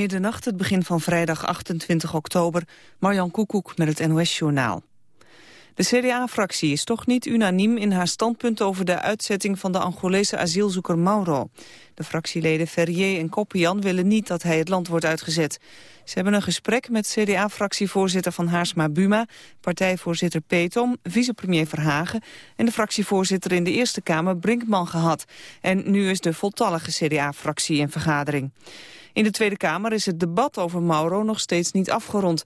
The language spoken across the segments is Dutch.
Middernacht, het begin van vrijdag 28 oktober. Marjan Koekoek met het NOS-journaal. De CDA-fractie is toch niet unaniem in haar standpunt over de uitzetting van de Angolese asielzoeker Mauro. De fractieleden Ferrier en Koppian willen niet dat hij het land wordt uitgezet. Ze hebben een gesprek met CDA-fractievoorzitter van Haarsma Buma, partijvoorzitter Petom, vicepremier Verhagen en de fractievoorzitter in de Eerste Kamer Brinkman gehad. En nu is de voltallige CDA-fractie in vergadering. In de Tweede Kamer is het debat over Mauro nog steeds niet afgerond.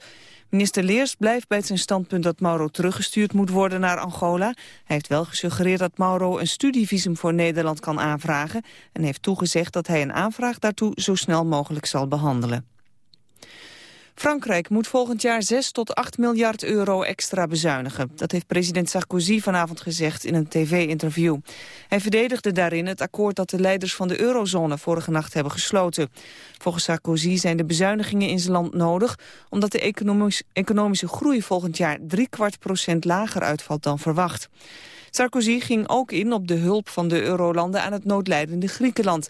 Minister Leers blijft bij zijn standpunt dat Mauro teruggestuurd moet worden naar Angola. Hij heeft wel gesuggereerd dat Mauro een studievisum voor Nederland kan aanvragen... en heeft toegezegd dat hij een aanvraag daartoe zo snel mogelijk zal behandelen. Frankrijk moet volgend jaar 6 tot 8 miljard euro extra bezuinigen. Dat heeft president Sarkozy vanavond gezegd in een tv-interview. Hij verdedigde daarin het akkoord dat de leiders van de eurozone vorige nacht hebben gesloten. Volgens Sarkozy zijn de bezuinigingen in zijn land nodig... omdat de economische groei volgend jaar drie kwart procent lager uitvalt dan verwacht. Sarkozy ging ook in op de hulp van de eurolanden aan het noodlijdende Griekenland.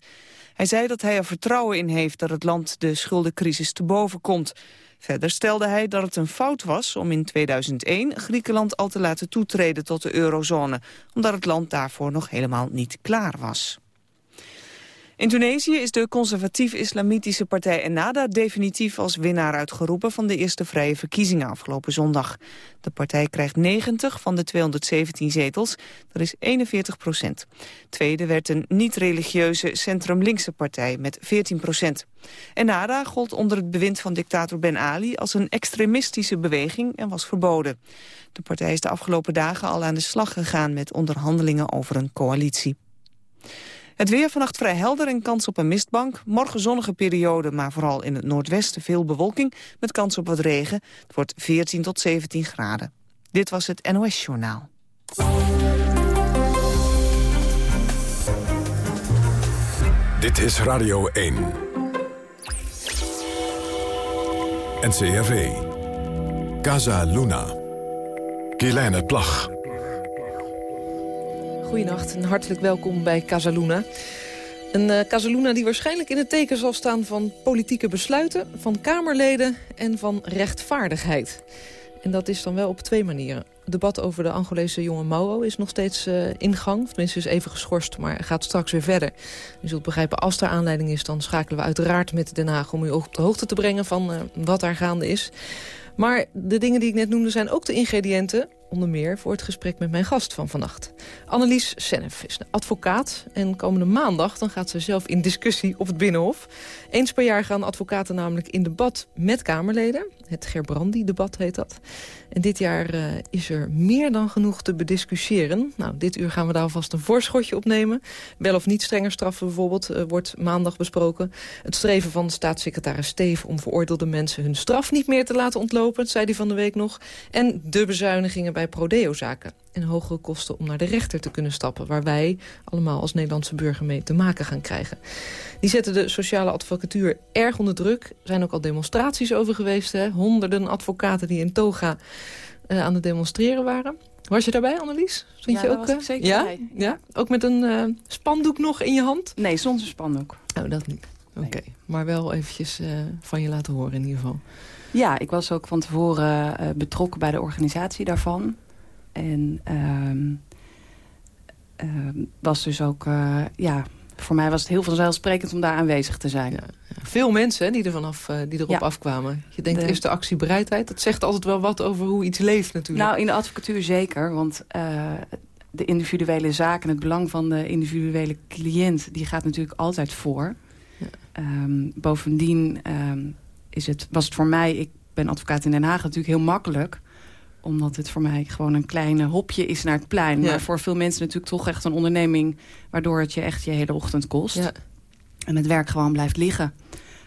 Hij zei dat hij er vertrouwen in heeft dat het land de schuldencrisis te boven komt. Verder stelde hij dat het een fout was om in 2001 Griekenland al te laten toetreden tot de eurozone, omdat het land daarvoor nog helemaal niet klaar was. In Tunesië is de conservatief-islamitische partij Ennada definitief als winnaar uitgeroepen van de eerste vrije verkiezingen afgelopen zondag. De partij krijgt 90 van de 217 zetels, dat is 41 procent. Tweede werd een niet-religieuze centrum-linkse partij met 14 procent. Ennada gold onder het bewind van dictator Ben Ali als een extremistische beweging en was verboden. De partij is de afgelopen dagen al aan de slag gegaan met onderhandelingen over een coalitie. Het weer vannacht vrij helder en kans op een mistbank. Morgen zonnige periode, maar vooral in het noordwesten veel bewolking... met kans op wat regen. Het wordt 14 tot 17 graden. Dit was het NOS Journaal. Dit is Radio 1. NCRV. Casa Luna. Kielijne Plag. Goedenacht en hartelijk welkom bij Casaluna. Een uh, Casaluna die waarschijnlijk in het teken zal staan van politieke besluiten... van Kamerleden en van rechtvaardigheid. En dat is dan wel op twee manieren. Het debat over de Angolese jonge Mauro is nog steeds uh, in gang. Tenminste is even geschorst, maar gaat straks weer verder. U zult begrijpen, als er aanleiding is... dan schakelen we uiteraard met Den Haag om u op de hoogte te brengen... van uh, wat daar gaande is. Maar de dingen die ik net noemde zijn ook de ingrediënten onder meer voor het gesprek met mijn gast van vannacht. Annelies Sennef is een advocaat en komende maandag dan gaat ze zelf in discussie op het Binnenhof. Eens per jaar gaan advocaten namelijk in debat met Kamerleden. Het Gerbrandi-debat heet dat. En dit jaar uh, is er meer dan genoeg te bediscussiëren. Nou, dit uur gaan we daar alvast een voorschotje opnemen. Wel of niet strenger straffen bijvoorbeeld uh, wordt maandag besproken. Het streven van staatssecretaris Steven om veroordeelde mensen hun straf niet meer te laten ontlopen, zei hij van de week nog. En de bezuinigingen bij Prodeo-zaken en hogere kosten om naar de rechter te kunnen stappen... waar wij allemaal als Nederlandse burger mee te maken gaan krijgen. Die zetten de sociale advocatuur erg onder druk. Er zijn ook al demonstraties over geweest. Hè? Honderden advocaten die in toga uh, aan het demonstreren waren. Was je daarbij, Annelies? Ja, je ook, uh, zeker ja? bij. Ja? Ook met een uh, spandoek nog in je hand? Nee, zonder spandoek. Oh, dat niet. Oké, okay. nee. maar wel eventjes van je laten horen in ieder geval. Ja, ik was ook van tevoren betrokken bij de organisatie daarvan. En um, uh, was dus ook, ja, voor mij was het heel vanzelfsprekend om daar aanwezig te zijn. Ja, ja. Veel mensen hè, die, er vanaf, uh, die erop ja. afkwamen. Je denkt de... eerst de actiebereidheid. Dat zegt altijd wel wat over hoe iets leeft natuurlijk. Nou, in de advocatuur zeker. Want uh, de individuele zaak en het belang van de individuele cliënt... die gaat natuurlijk altijd voor. Um, bovendien um, is het, was het voor mij... ik ben advocaat in Den Haag natuurlijk heel makkelijk omdat het voor mij gewoon een klein hopje is naar het plein. Ja. Maar voor veel mensen natuurlijk toch echt een onderneming... waardoor het je echt je hele ochtend kost. Ja. En het werk gewoon blijft liggen.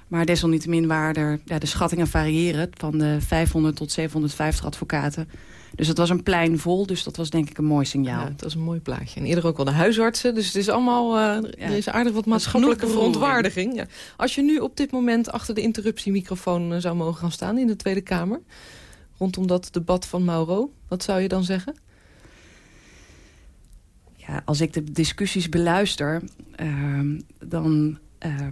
Maar desalniettemin waren er... Ja, de schattingen variëren van de 500 tot 750 advocaten. Dus het was een plein vol, dus dat was denk ik een mooi signaal. Ja, het was een mooi plaatje. En eerder ook wel de huisartsen. Dus het is allemaal, uh, ja. er is aardig wat maatschappelijke verontwaardiging. Ja. Als je nu op dit moment achter de interruptiemicrofoon uh, zou mogen gaan staan in de Tweede Kamer rondom dat debat van Mauro. Wat zou je dan zeggen? Ja, als ik de discussies beluister, uh, dan uh,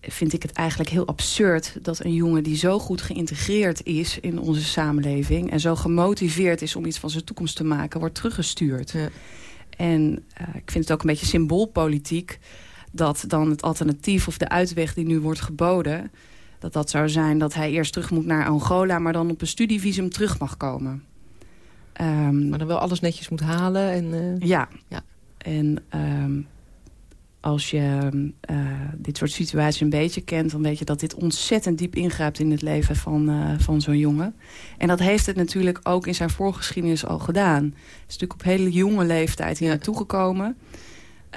vind ik het eigenlijk heel absurd dat een jongen die zo goed geïntegreerd is in onze samenleving... en zo gemotiveerd is om iets van zijn toekomst te maken, wordt teruggestuurd. Ja. En uh, ik vind het ook een beetje symboolpolitiek dat dan het alternatief of de uitweg die nu wordt geboden... dat dat zou zijn dat hij eerst terug moet naar Angola... maar dan op een studievisum terug mag komen. Um, maar dan wel alles netjes moet halen. En, uh... ja. ja. En um, als je uh, dit soort situaties een beetje kent... dan weet je dat dit ontzettend diep ingrijpt in het leven van, uh, van zo'n jongen. En dat heeft het natuurlijk ook in zijn voorgeschiedenis al gedaan. Hij is natuurlijk op hele jonge leeftijd hier naartoe gekomen.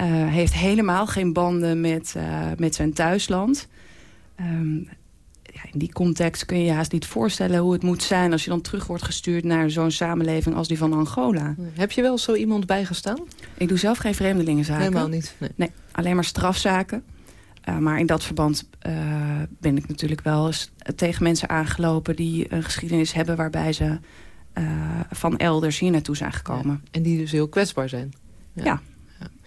Uh, heeft helemaal geen banden met, met zijn thuisland. Um, ja, in die context kun je je haast niet voorstellen hoe het moet zijn... als je dan terug wordt gestuurd naar zo'n samenleving als die van Angola. Heb je wel zo iemand bijgestaan? Ik doe zelf geen vreemdelingenzaken. Helemaal niet? Nee, nee alleen maar strafzaken. Uh, maar in dat verband uh, ben ik natuurlijk wel eens tegen mensen aangelopen... die een geschiedenis hebben waarbij ze uh, van elders hier naartoe zijn gekomen. Ja, en die dus heel kwetsbaar zijn. Ja. ja.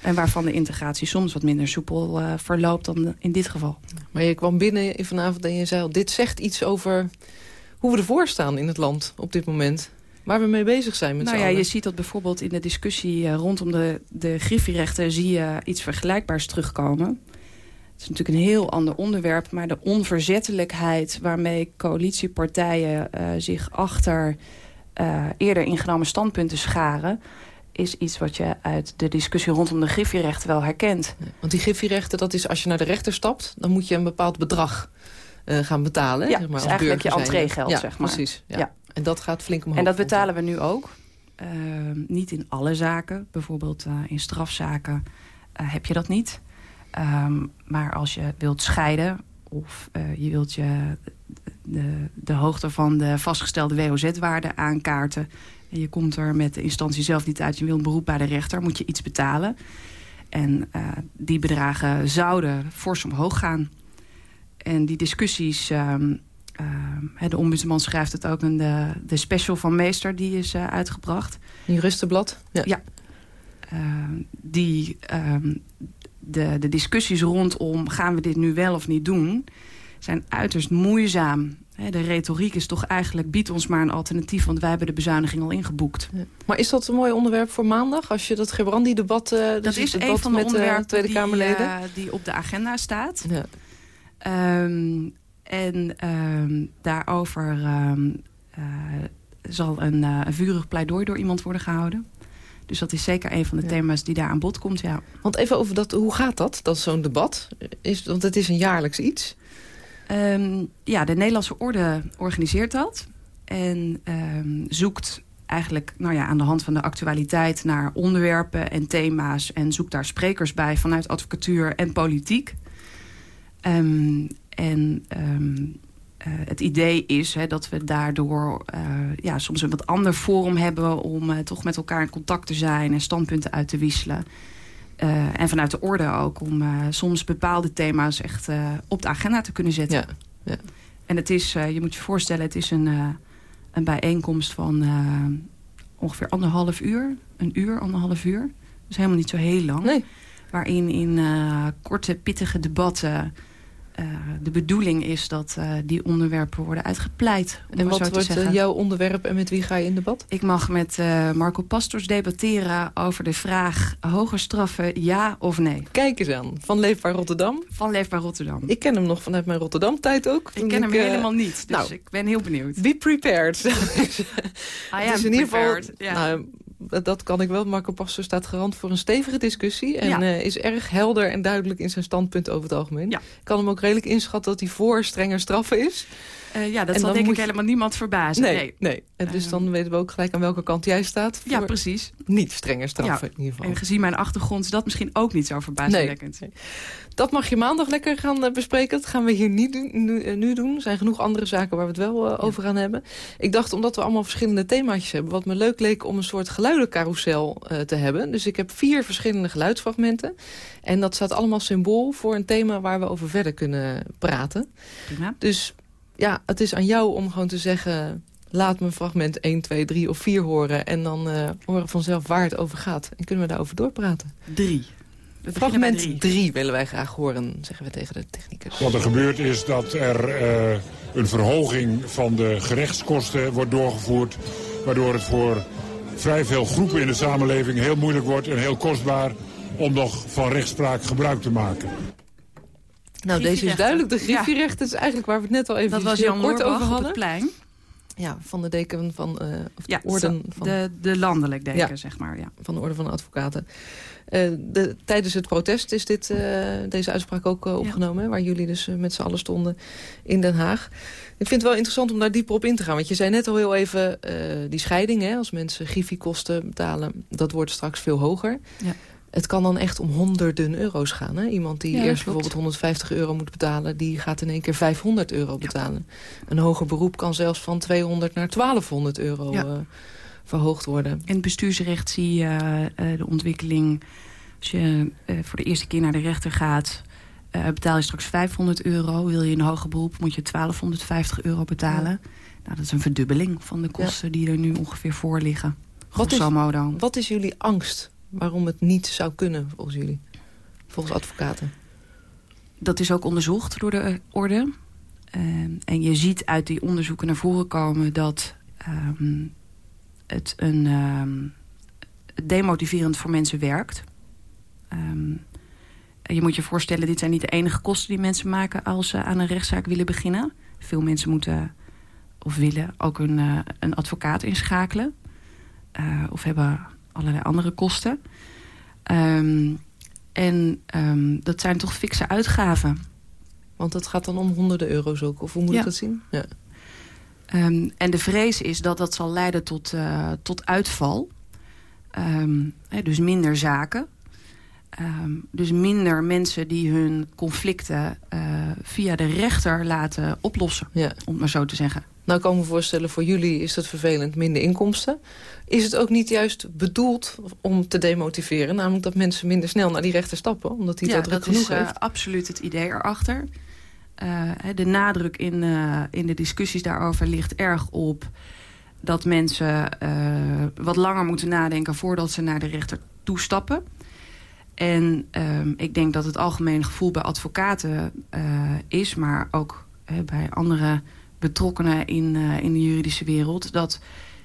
En waarvan de integratie soms wat minder soepel uh, verloopt dan in dit geval. Maar je kwam binnen vanavond en je zei al... dit zegt iets over hoe we ervoor staan in het land op dit moment. Waar we mee bezig zijn met nou ja, Je ziet dat bijvoorbeeld in de discussie uh, rondom de, de griffierechten... zie je iets vergelijkbaars terugkomen. Het is natuurlijk een heel ander onderwerp... maar de onverzettelijkheid waarmee coalitiepartijen uh, zich achter... eerder ingenomen standpunten scharen is iets wat je uit de discussie rondom de griffierechten wel herkent. Want die griffierechten, dat is als je naar de rechter stapt... dan moet je een bepaald bedrag uh, gaan betalen. Ja, zeg maar, is eigenlijk je entreegeld, ja, zeg maar. precies. Ja. ja. En dat gaat flink omhoog. En dat betalen we nu ook. Uh, niet in alle zaken. Bijvoorbeeld uh, in strafzaken heb je dat niet. Um, maar als je wilt scheiden... of je wilt je de, de hoogte van de vastgestelde WOZ-waarde aankaarten en je komt er met de instantie zelf niet uit... je wil een beroep bij de rechter, moet je iets betalen. En uh, die bedragen zouden fors omhoog gaan. En die discussies... Uh, uh, de ombudsman schrijft het ook in de, de special van Meester... die is uh, uitgebracht. Een juristenblad? Ja. ja. Ehm, die, ehm, de, de discussies rondom gaan we dit nu wel of niet doen... zijn uiterst moeizaam de retoriek is toch eigenlijk, biedt ons maar een alternatief... want wij hebben de bezuiniging al ingeboekt. Ja. Maar is dat een mooi onderwerp voor maandag? Als je dat Gebrandi-debat... Uh, dat dus is een van de met, onderwerpen Tweede die, Kamerleden? Uh, die op de agenda staat. Ja. Um, en um, daarover um, uh, zal een, een vurig pleidooi door iemand worden gehouden. Dus dat is zeker een van de ja. thema's die daar aan bod komt, ja. Want even over dat, hoe gaat dat, dat zo'n debat? Is, want het is een jaarlijks iets... Um, ja, de Nederlandse orde organiseert dat. En um, zoekt eigenlijk nou ja, aan de hand van de actualiteit naar onderwerpen en thema's. En zoekt daar sprekers bij vanuit advocatuur en politiek. Um, en uh, het idee is hè, dat we daardoor uh, ja, soms een wat ander forum hebben... om uh, toch met elkaar in contact te zijn en standpunten uit te wisselen. Uh, en vanuit de orde ook om uh, soms bepaalde thema's echt uh, op de agenda te kunnen zetten. Ja, ja. En het is, je moet je voorstellen, het is een, een bijeenkomst van ongeveer anderhalf uur. Een uur, anderhalf uur. Dus helemaal niet zo heel lang. Nee. Waarin in korte, pittige debatten uh, de bedoeling is dat uh, die onderwerpen worden uitgepleit. En wat wordt uh, jouw onderwerp en met wie ga je in debat? Ik mag met Marco Pastors debatteren over de vraag... hoger straffen, ja of nee. Kijk eens aan. Van Leefbaar Rotterdam? Van Leefbaar Rotterdam. Ik ken hem nog vanuit mijn Rotterdam-tijd ook. Ik ken hem helemaal niet, dus nou, ik ben heel benieuwd. Be prepared. I am in ieder geval, ja. nou, dat kan ik wel. Marco Pastor staat garant voor een stevige discussie. En ja. uh, is erg helder en duidelijk in zijn standpunt over het algemeen. Ja. Ik kan hem ook redelijk inschatten dat hij voor strenger straffen is. Uh, ja, dat en zal denk ik helemaal niemand verbazen. Nee, nee. nee. En dus dan weten we ook gelijk aan welke kant jij staat. Ja, precies. Niet strenger straffen ja. in ieder geval. En gezien mijn achtergrond is dat misschien ook niet zo verbazingwekkend. Nee. Dat mag je maandag lekker gaan uh, bespreken. Dat gaan we hier niet doen, nu, nu, doen. Er zijn genoeg andere zaken waar we het wel ja. over gaan hebben. Ik dacht, omdat we allemaal verschillende themaatjes hebben... wat me leuk leek om een soort geluidencarousel te hebben. Dus ik heb vier verschillende geluidsfragmenten. En dat staat allemaal symbool voor een thema waar we over verder kunnen praten. Prima. Dus ja, het is aan jou om gewoon te zeggen... laat me fragment 1, 2, 3 of 4 horen... en dan uh, horen vanzelf waar het over gaat. En kunnen we daarover doorpraten. 3. Fragment 3 willen wij graag horen, zeggen we tegen de technicus. Wat er gebeurt is dat er uh, een verhoging van de gerechtskosten wordt doorgevoerd... waardoor het voor vrij veel groepen in de samenleving heel moeilijk wordt en heel kostbaar om nog van rechtspraak gebruik te maken. Nou, deze is duidelijk. De griffierechten ja. is eigenlijk waar we het net al even Dat was Jan kort over hadden. het plein. Ja, van de deken van... Uh, of de orden van, de, de landelijk deken, zeg maar. Ja. Van de orde van de advocaten. Uh, de, tijdens het protest is dit, uh, deze uitspraak ook opgenomen. Waar jullie dus met z'n allen stonden in Den Haag. Ik vind het wel interessant om daar dieper op in te gaan. Want je zei net al heel even die scheiding. Hè, als mensen griffiekosten betalen, dat wordt straks veel hoger. Ja. Het kan dan echt om honderden euro's gaan. Hè? Iemand die eerst bijvoorbeeld 150 euro moet betalen... die gaat in één keer 500 euro betalen. Een hoger beroep kan zelfs van 200 naar 1200 euro uh, verhoogd worden. In het bestuursrecht zie je uh, de ontwikkeling... als je uh, voor de eerste keer naar de rechter gaat... betaal je straks 500 euro. Wil je een hoger beroep moet je 1250 euro betalen. Nou, dat is een verdubbeling van de kosten die er nu ongeveer voor liggen. Wat is, wat is jullie angst waarom het niet zou kunnen volgens jullie? Volgens advocaten. Dat is ook onderzocht door de orde. Uh, en je ziet uit die onderzoeken naar voren komen dat um, het een um, demotiverend voor mensen werkt. Um, je moet je voorstellen, dit zijn niet de enige kosten die mensen maken als ze aan een rechtszaak willen beginnen. Veel mensen moeten of willen ook een, uh, een advocaat inschakelen. Uh, of hebben allerlei andere kosten. Um, en um, dat zijn toch fikse uitgaven. Want dat gaat dan om honderden euro's ook, of hoe moet ja. ik dat zien? Ja. Um, en de vrees is dat dat zal leiden tot, uh, tot uitval. Dus minder zaken. dus minder mensen die hun conflicten uh, via de rechter laten oplossen. Ja. Om het maar zo te zeggen. Nou kan ik me voorstellen, voor jullie is dat vervelend, minder inkomsten. Is het ook niet juist bedoeld om te demotiveren? Namelijk dat mensen minder snel naar die rechter stappen, omdat die ja, dat druk genoeg is, heeft? absoluut het idee erachter. Uh, de nadruk in, uh, in de discussies daarover ligt erg op dat mensen wat langer moeten nadenken voordat ze naar de rechter toestappen. En ehm, ik denk dat het algemene gevoel bij advocaten is, maar ook bij andere betrokkenen in, uh, in de juridische wereld... dat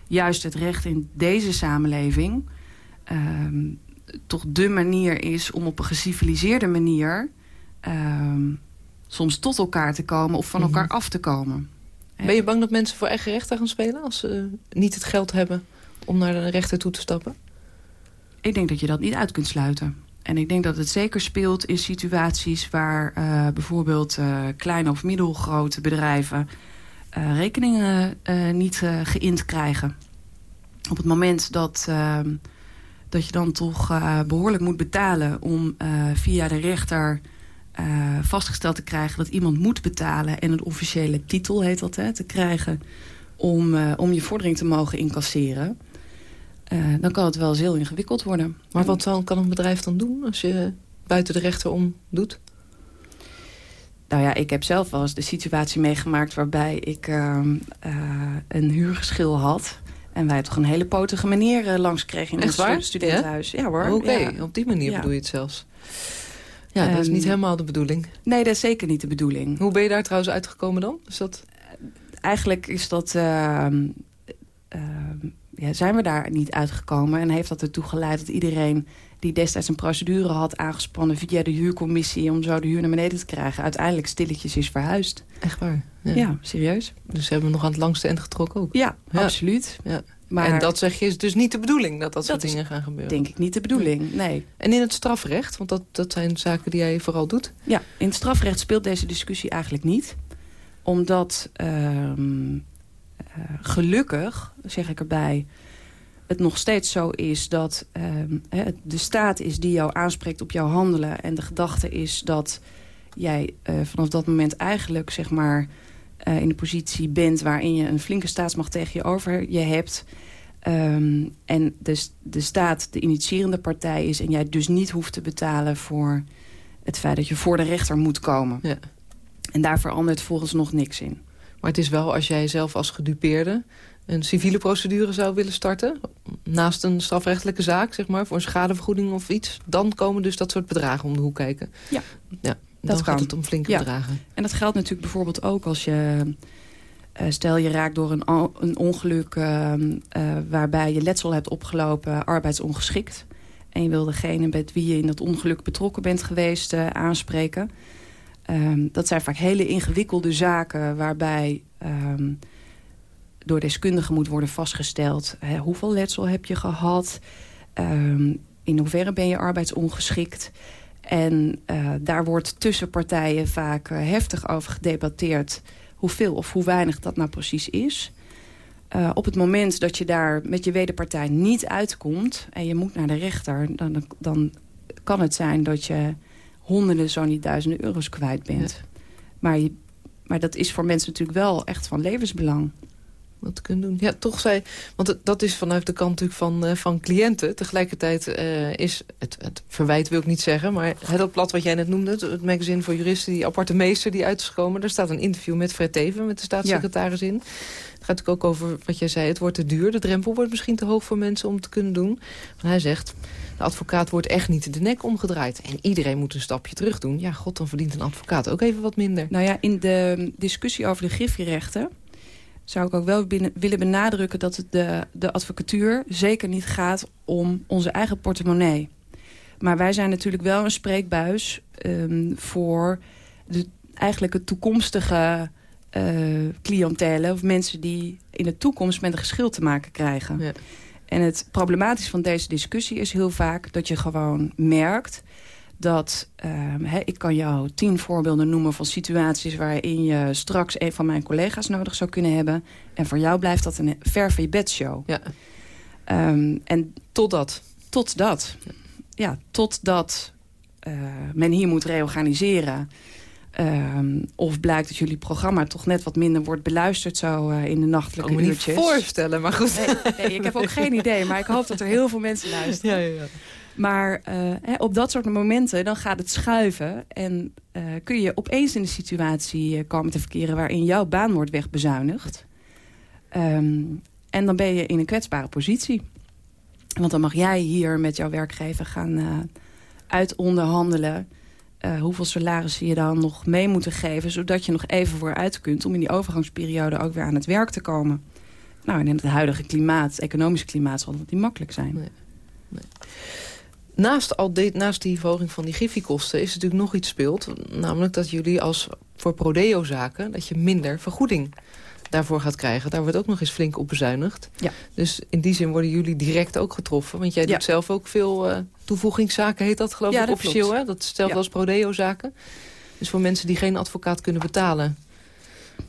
juist het recht in deze samenleving... Uh, toch de manier is om op een geciviliseerde manier... Uh, soms tot elkaar te komen of van elkaar mm -hmm. af te komen. Ben je bang dat mensen voor eigen rechten gaan spelen... als ze niet het geld hebben om naar de rechter toe te stappen? Ik denk dat je dat niet uit kunt sluiten. En ik denk dat het zeker speelt in situaties waar uh, bijvoorbeeld uh, kleine of middelgrote bedrijven rekeningen uh, niet uh, geïnd krijgen. Op het moment dat, ehm, dat je dan toch behoorlijk moet betalen... om via de rechter vastgesteld te krijgen dat iemand moet betalen... en een officiële titel, heet dat, hè, te krijgen... om, om je vordering te mogen incasseren... dan kan het wel eens heel ingewikkeld worden. Maar wat dan, kan een bedrijf dan doen als je buiten de rechter om doet? Nou ja, ik heb zelf wel eens de situatie meegemaakt... waarbij ik uh, uh, een huurgeschil had... en wij toch een hele potige meneer uh, langs kregen in Echt ons studentenhuis. Ja, ja hoor. Oké, okay. ja. op die manier ja. bedoel je het zelfs. Ja, um, dat is niet helemaal de bedoeling. Nee, dat is zeker niet de bedoeling. Hoe ben je daar trouwens uitgekomen dan? Is dat... Eigenlijk is dat... Ehm, ja, zijn we daar niet uitgekomen. En heeft dat ertoe geleid dat iedereen die destijds een procedure had aangespannen... via de huurcommissie om zo de huur naar beneden te krijgen... uiteindelijk stilletjes is verhuisd. Echt waar? Ja, ja serieus. Dus ze hebben nog aan het langste eind getrokken ook? Ja, ja. absoluut. Ja. Maar, en dat zeg je is dus niet de bedoeling dat dat, dat soort dingen gaan gebeuren? denk ik niet de bedoeling, nee. En in het strafrecht, want dat, dat zijn zaken die jij vooral doet? Ja, in het strafrecht speelt deze discussie eigenlijk niet. Omdat um, uh, gelukkig, zeg ik erbij het nog steeds zo is dat uh, de staat is die jou aanspreekt op jouw handelen... en de gedachte is dat jij uh, vanaf dat moment eigenlijk zeg maar, uh, in de positie bent... waarin je een flinke staatsmacht tegen je over je hebt... Um, en de, de staat de initiërende partij is... en jij dus niet hoeft te betalen voor het feit dat je voor de rechter moet komen. Ja. En daar verandert volgens nog niks in. Maar het is wel als jij zelf als gedupeerde een civiele procedure zou willen starten... naast een strafrechtelijke zaak, zeg maar, voor een schadevergoeding of iets... dan komen dus dat soort bedragen om de hoek kijken. Ja, ja dan dat gaat het om flinke ja. bedragen. En dat geldt natuurlijk bijvoorbeeld ook als je... Uh, stel je raakt door een, een ongeluk uh, uh, waarbij je letsel hebt opgelopen, arbeidsongeschikt. En je wil degene met wie je in dat ongeluk betrokken bent geweest uh, aanspreken. Um, dat zijn vaak hele ingewikkelde zaken waarbij um, door deskundigen moet worden vastgesteld... Hè, hoeveel letsel heb je gehad, um, in hoeverre ben je arbeidsongeschikt... En uh, daar wordt tussen partijen vaak uh, heftig over gedebatteerd... hoeveel of hoe weinig dat nou precies is. Uh, op het moment dat je daar met je wederpartij niet uitkomt... en je moet naar de rechter... dan, dan kan het zijn dat je honderden, zo niet duizenden euro's kwijt bent. Ja. Maar, je, maar dat is voor mensen natuurlijk wel echt van levensbelang wat te kunnen doen. Ja, toch zei... Want dat is vanuit de kant natuurlijk van, uh, van cliënten. Tegelijkertijd uh, is... Het, het verwijt wil ik niet zeggen... maar het blad wat jij net noemde... Het, het magazine voor juristen, die aparte meester die uit is gekomen... daar staat een interview met Fred Teven, met de staatssecretaris ja. in. Het gaat natuurlijk ook over wat jij zei. Het wordt te duur. De drempel wordt misschien te hoog voor mensen om het te kunnen doen. Maar hij zegt... De advocaat wordt echt niet de nek omgedraaid. En iedereen moet een stapje terug doen. Ja, god, dan verdient een advocaat ook even wat minder. Nou ja, in de discussie over de griffierechten zou ik ook wel binnen, willen benadrukken dat het de, de advocatuur zeker niet gaat om onze eigen portemonnee. Maar wij zijn natuurlijk wel een spreekbuis um, voor de, eigenlijk het toekomstige uh, cliëntelen... of mensen die in de toekomst met een geschil te maken krijgen. Ja. En het problematische van deze discussie is heel vaak dat je gewoon merkt dat he, ik kan jou tien voorbeelden noemen van situaties waarin je straks een van mijn collega's nodig zou kunnen hebben. En voor jou blijft dat een ver van je bedshow. Ja. Um, en totdat? Totdat. Ja, totdat uh, men hier moet reorganiseren. Um, of blijkt dat jullie programma toch net wat minder wordt beluisterd zo uh, in de nachtelijke kan me uurtjes. niet voorstellen, maar goed. Nee, nee, ik heb ook geen idee, maar ik hoop dat er heel veel mensen luisteren. Ja, ja, ja. Maar hè, op dat soort momenten dan gaat het schuiven. En uh, kun je opeens in een situatie komen te verkeren... waarin jouw baan wordt wegbezuinigd. Um, en dan ben je in een kwetsbare positie. Want dan mag jij hier met jouw werkgever gaan uh, uitonderhandelen... Hoeveel salarissen je dan nog mee moeten geven... zodat je nog even vooruit kunt om in die overgangsperiode ook weer aan het werk te komen. Nou, en in het huidige klimaat, economische klimaat, zal dat niet makkelijk zijn. Nee. Naast, al dit, naast die verhoging van die griffiekosten is natuurlijk nog iets speelt. Namelijk dat jullie als voor prodeo-zaken... dat je minder vergoeding daarvoor gaat krijgen. Daar wordt ook nog eens flink op bezuinigd. Ja. Dus in die zin worden jullie direct ook getroffen. Want jij ja. doet zelf ook veel uh, toevoegingszaken, heet dat geloof ja, ik dat officieel. Hè? Dat is hetzelfde als prodeo-zaken. Dus voor mensen die geen advocaat kunnen betalen...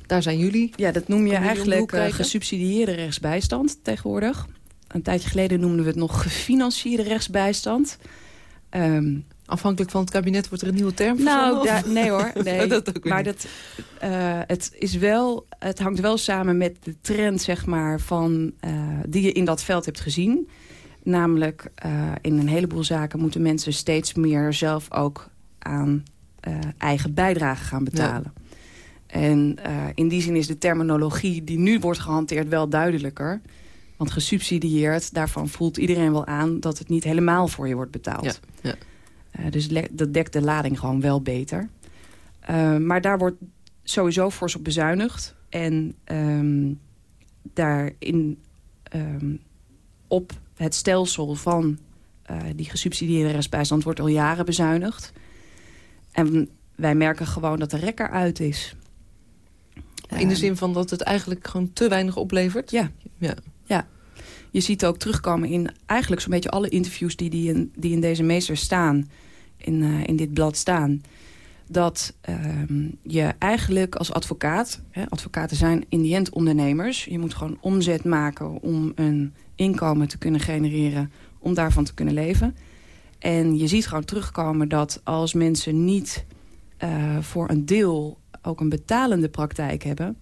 daar zijn jullie. Ja, dat noem je eigenlijk uh, gesubsidieerde rechtsbijstand tegenwoordig. Een tijdje geleden noemden we het nog gefinancierde rechtsbijstand. Um, Afhankelijk van het kabinet wordt er een nieuwe term nou, da, nee hoor, nee. dat maar dat, uh, het, is wel, het hangt wel samen met de trend zeg maar, van, uh, die je in dat veld hebt gezien. Namelijk, uh, in een heleboel zaken moeten mensen steeds meer zelf ook aan eigen bijdrage gaan betalen. Ja. En in die zin is de terminologie die nu wordt gehanteerd wel duidelijker. Want gesubsidieerd, daarvan voelt iedereen wel aan... dat het niet helemaal voor je wordt betaald. Ja, ja. Uh, dus dat dekt de lading gewoon wel beter. Uh, maar daar wordt sowieso fors op bezuinigd. En um, daarin um, op het stelsel van uh, die gesubsidieerde rechtsbijstand... wordt al jaren bezuinigd. En wij merken gewoon dat de rekker uit is. In de zin van dat het eigenlijk gewoon te weinig oplevert? Ja. ja. Je ziet ook terugkomen in eigenlijk zo'n beetje alle interviews die, die, in, die in deze meester staan, in, uh, in dit blad staan. Dat um, je eigenlijk als advocaat, hè, advocaten zijn in die end ondernemers. Je moet gewoon omzet maken om een inkomen te kunnen genereren, om daarvan te kunnen leven. En je ziet gewoon terugkomen dat als mensen niet uh, voor een deel ook een betalende praktijk hebben,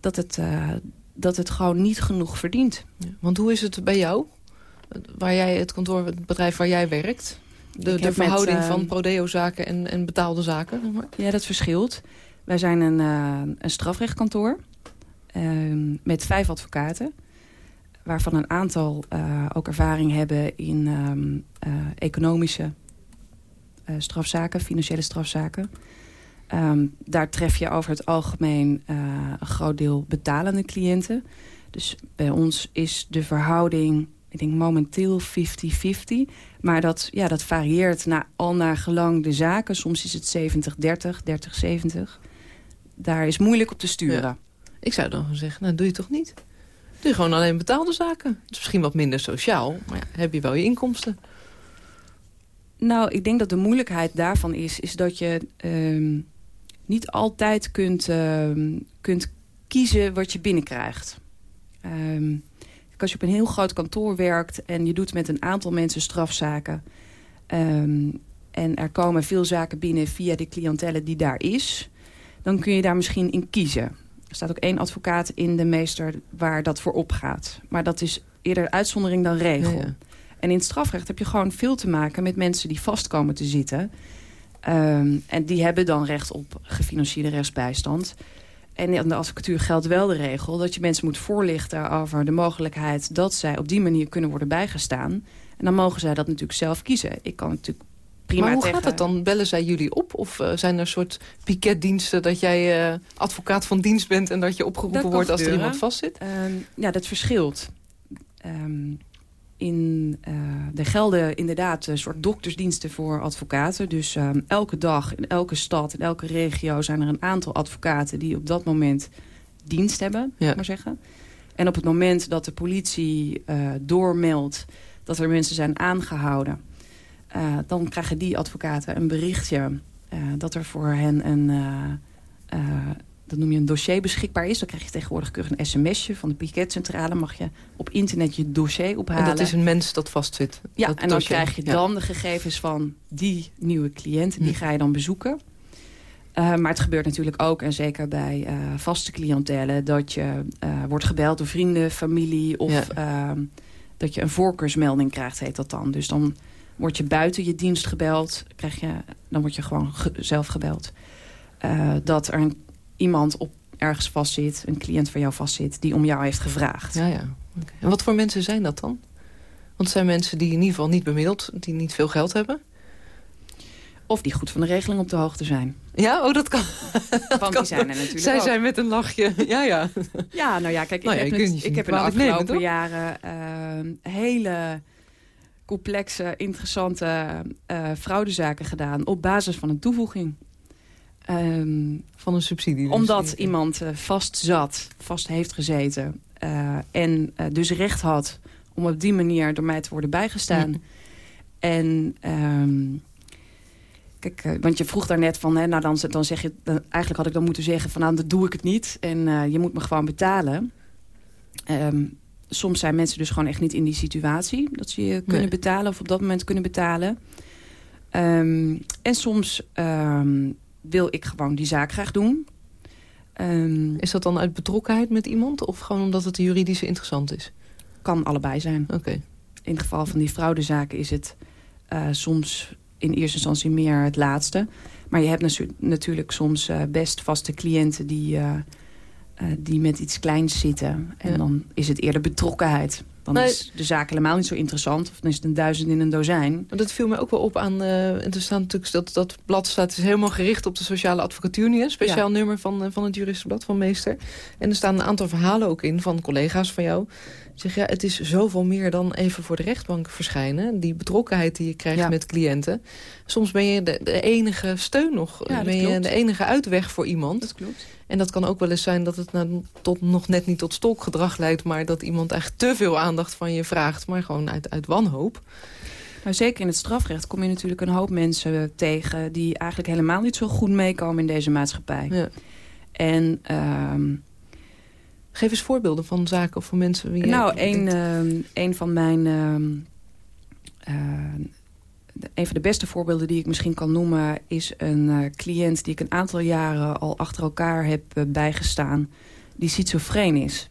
dat het... Uh, dat het gewoon niet genoeg verdient. Ja, want hoe is het bij jou? Waar jij het kantoor, het bedrijf waar jij werkt? De, de verhouding met, uh, van prodeo-zaken en, en betaalde zaken? Zeg maar. Ja, dat verschilt. Wij zijn een, een strafrechtkantoor ehm, met vijf advocaten waarvan een aantal ook ervaring hebben in uh, economische uh, strafzaken, financiële strafzaken. Um, daar tref je over het algemeen uh, een groot deel betalende cliënten. Dus bij ons is de verhouding, ik denk momenteel 50-50. Maar dat, ja, dat varieert na, al naar gelang de zaken. Soms is het 70-30, 30-70. Daar is moeilijk op te sturen. Ja. Ik zou dan zeggen, nou doe je toch niet? Doe je gewoon alleen betaalde zaken. Het is misschien wat minder sociaal, maar ja, heb je wel je inkomsten. Nou, ik denk dat de moeilijkheid daarvan is... is dat je uh, niet altijd kunt, uh, kunt kiezen wat je binnenkrijgt. Um, als je op een heel groot kantoor werkt... en je doet met een aantal mensen strafzaken... Um, en er komen veel zaken binnen via de cliëntele die daar is... dan kun je daar misschien in kiezen. Er staat ook één advocaat in de meester waar dat voor opgaat. Maar dat is eerder uitzondering dan regel. Ja, ja. En in het strafrecht heb je gewoon veel te maken met mensen die vast komen te zitten. Um, en die hebben dan recht op gefinancierde rechtsbijstand. En in de advocatuur geldt wel de regel dat je mensen moet voorlichten over de mogelijkheid dat zij op die manier kunnen worden bijgestaan. En dan mogen zij dat natuurlijk zelf kiezen. Ik kan natuurlijk prima Maar hoe tegen... gaat het dan? Bellen zij jullie op? Of uh, zijn er een soort piketdiensten dat jij uh, advocaat van dienst bent en dat je opgeroepen dat wordt als er iemand vastzit? Um, ja, dat verschilt. Um, in, uh, er gelden inderdaad een soort doktersdiensten voor advocaten. Dus um, elke dag in elke stad, in elke regio... zijn er een aantal advocaten die op dat moment dienst hebben, ja. maar zeggen. En op het moment dat de politie uh, doormeldt dat er mensen zijn aangehouden... Uh, dan krijgen die advocaten een berichtje dat er voor hen een dat noem je een dossier beschikbaar is. Dan krijg je tegenwoordig keurig een sms'je van de piketcentrale. Mag je op internet je dossier ophalen. En dat is een mens dat vastzit? Ja, dat en dan dossier. krijg je dan ja. de gegevens van die nieuwe cliënt. Die hm. ga je dan bezoeken. Uh, maar het gebeurt natuurlijk ook, en zeker bij uh, vaste cliëntelen... dat je uh, wordt gebeld door vrienden, familie... of ja. dat je een voorkeursmelding krijgt, heet dat dan. Dus dan word je buiten je dienst gebeld. Krijg je, dan word je gewoon ge zelf gebeld. dat er een iemand op ergens vastzit, een cliënt van jou vastzit... die om jou heeft gevraagd. Ja, ja. Okay. En wat voor mensen zijn dat dan? Want het zijn mensen die in ieder geval niet bemiddeld... die niet veel geld hebben? Of die goed van de regeling op de hoogte zijn. Ja, oh, dat kan. Want die zijn er natuurlijk Zij ook. zijn met een lachje, ja, ja. Ja, nou ja, kijk, ik nou heb, het, ik heb in de afgelopen nemen, jaren... Uh, hele complexe, interessante uh, fraudezaken gedaan... op basis van een toevoeging. Um, van een subsidie. Dus omdat die... iemand uh, vast zat, vast heeft gezeten... Uh, en uh, dus recht had om op die manier door mij te worden bijgestaan. Mm. En um, kijk, want je vroeg daarnet van... Hè, nou dan, dan zeg je, dan, eigenlijk had ik dan moeten zeggen van... nou, dan doe ik het niet en je moet me gewoon betalen. Um, soms zijn mensen dus gewoon echt niet in die situatie... dat ze je kunnen nee. betalen of op dat moment kunnen betalen. en soms wil ik gewoon die zaak graag doen. Um, is dat dan uit betrokkenheid met iemand? Of gewoon omdat het juridisch interessant is? Kan allebei zijn. Oké. Okay. In het geval van die fraudezaken is het uh, soms in eerste instantie meer het laatste. Maar je hebt natu natuurlijk soms uh, best vaste cliënten die, uh, die met iets kleins zitten. En ja. dan is het eerder betrokkenheid. Dan nee. is de zaak helemaal niet zo interessant. Of dan is het een duizend in een dozijn. Dat viel me ook wel op aan... Uh, er staat natuurlijk dat, dat blad staat is helemaal gericht op de sociale advocatuur. Een speciaal ja. nummer van, uh, van het juristenblad van Meester. En er staan een aantal verhalen ook in van collega's van jou. Zeg, ja, het is zoveel meer dan even voor de rechtbank verschijnen. Die betrokkenheid die je krijgt ja. met cliënten. Soms ben je de, de enige steun nog. Ja, ben je de enige uitweg voor iemand. Dat klopt. En dat kan ook wel eens zijn dat het nou tot, nog net niet tot stolkgedrag leidt... maar dat iemand echt te veel aandacht van je vraagt... maar gewoon uit, uit wanhoop. Nou, zeker in het strafrecht kom je natuurlijk een hoop mensen tegen... die eigenlijk helemaal niet zo goed meekomen in deze maatschappij. Ja. En... Um, Geef eens voorbeelden van zaken of van mensen... Wie nou, een, um, een van mijn... Uh, een van de beste voorbeelden die ik misschien kan noemen... is een uh, cliënt die ik een aantal jaren al achter elkaar heb uh, bijgestaan... die schizofreen is.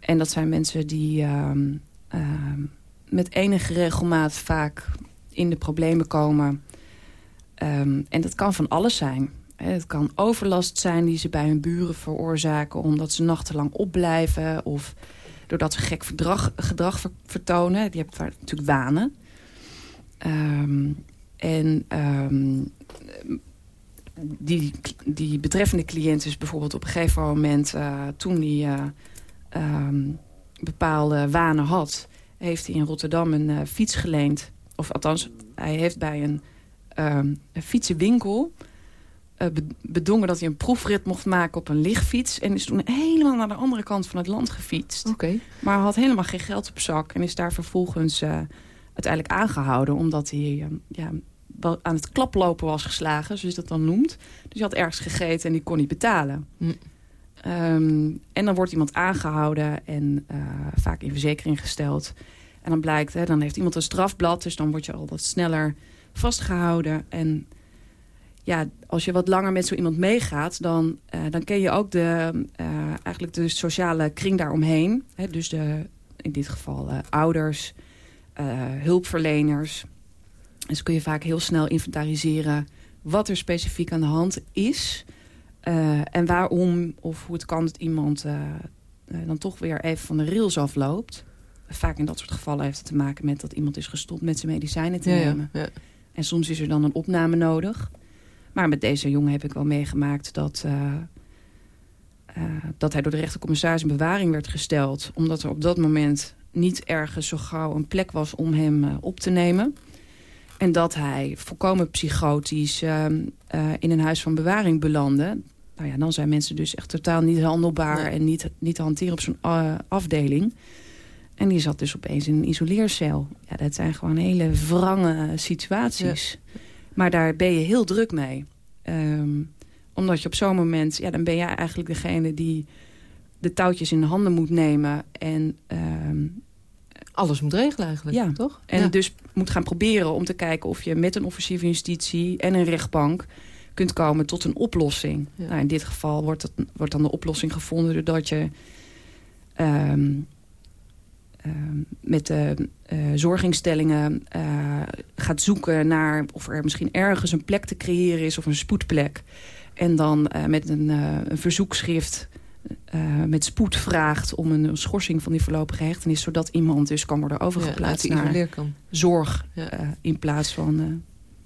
En dat zijn mensen die uh, met enige regelmaat vaak in de problemen komen. Um, en dat kan van alles zijn. Het kan overlast zijn die ze bij hun buren veroorzaken... omdat ze nachtenlang opblijven of doordat ze gek gedrag, vertonen. Die hebben natuurlijk wanen. Ehm, en ehm, die, die betreffende cliënt is bijvoorbeeld op een gegeven moment... Uh, toen hij uh, bepaalde wanen had... heeft hij in Rotterdam een uh, fiets geleend. Of althans, hij heeft bij een, een fietsenwinkel bedongen dat hij een proefrit mocht maken op een lichtfiets. En is toen helemaal naar de andere kant van het land gefietst. Oké. Maar had helemaal geen geld op zak. En is daar vervolgens uiteindelijk aangehouden. Omdat hij ja, aan het klaplopen was geslagen, zoals je dat dan noemt. Dus hij had ergens gegeten en die kon niet betalen. Hm. Ehm, en dan wordt iemand aangehouden en uh, vaak in verzekering gesteld. En dan blijkt, hè, dan heeft iemand een strafblad, dus dan word je al wat sneller vastgehouden. En ja, als je wat langer met zo iemand meegaat, dan, uh, dan ken je ook de, uh, eigenlijk de sociale kring daaromheen. Hè, dus de, in dit geval ouders, hulpverleners, dus kun je vaak heel snel inventariseren wat er specifiek aan de hand is. En waarom of hoe het kan dat iemand dan toch weer even van de rails afloopt. Vaak in dat soort gevallen heeft het te maken met dat iemand is gestopt met zijn medicijnen te ja, nemen. Ja, ja. En soms is er dan een opname nodig. Maar met deze jongen heb ik wel meegemaakt dat, dat hij door de rechtercommissaris in bewaring werd gesteld. Omdat er op dat moment niet ergens zo gauw een plek was om hem op te nemen. En dat hij volkomen psychotisch uh, uh, in een huis van bewaring belandde. Nou ja, dan zijn mensen dus echt totaal niet handelbaar... Nee. en niet, niet te hanteren op zo'n afdeling. En die zat dus opeens in een isoleercel. Ja, dat zijn gewoon hele wrange situaties. Ja. Maar daar ben je heel druk mee. Um, omdat je op zo'n moment... Ja, dan ben jij eigenlijk degene die de touwtjes in de handen moet nemen... en um, alles moet regelen eigenlijk, ja. toch? En ja. dus moet gaan proberen om te kijken of je met een officier van justitie en een rechtbank kunt komen tot een oplossing. Ja. Nou, in dit geval wordt, het, wordt dan de oplossing gevonden doordat je um, um, met de uh, zorginstellingen uh, gaat zoeken naar of er misschien ergens een plek te creëren is of een spoedplek. En dan uh, met een, een verzoekschrift uh, met spoed vraagt om een schorsing van die voorlopige hechtenis... zodat iemand dus kan worden overgeplaatst ja, naar kan. zorg ja. uh, in plaats van uh,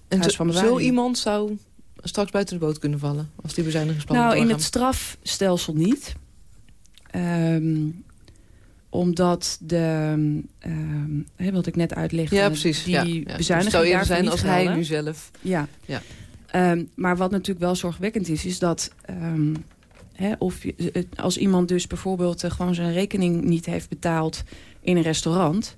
en huis van zo iemand zou straks buiten de boot kunnen vallen als die bezuinigingsplannen Nou, doorgaan. in het strafstelsel niet. Um, omdat de, hè, wat ik net uitlegde, ja, precies. die ja, ja. bezuiniging zou zijn als hij nu zelf. Ja. ja. Um, maar wat natuurlijk wel zorgwekkend is, is dat um, He, of je, als iemand dus bijvoorbeeld uh, gewoon zijn rekening niet heeft betaald in een restaurant...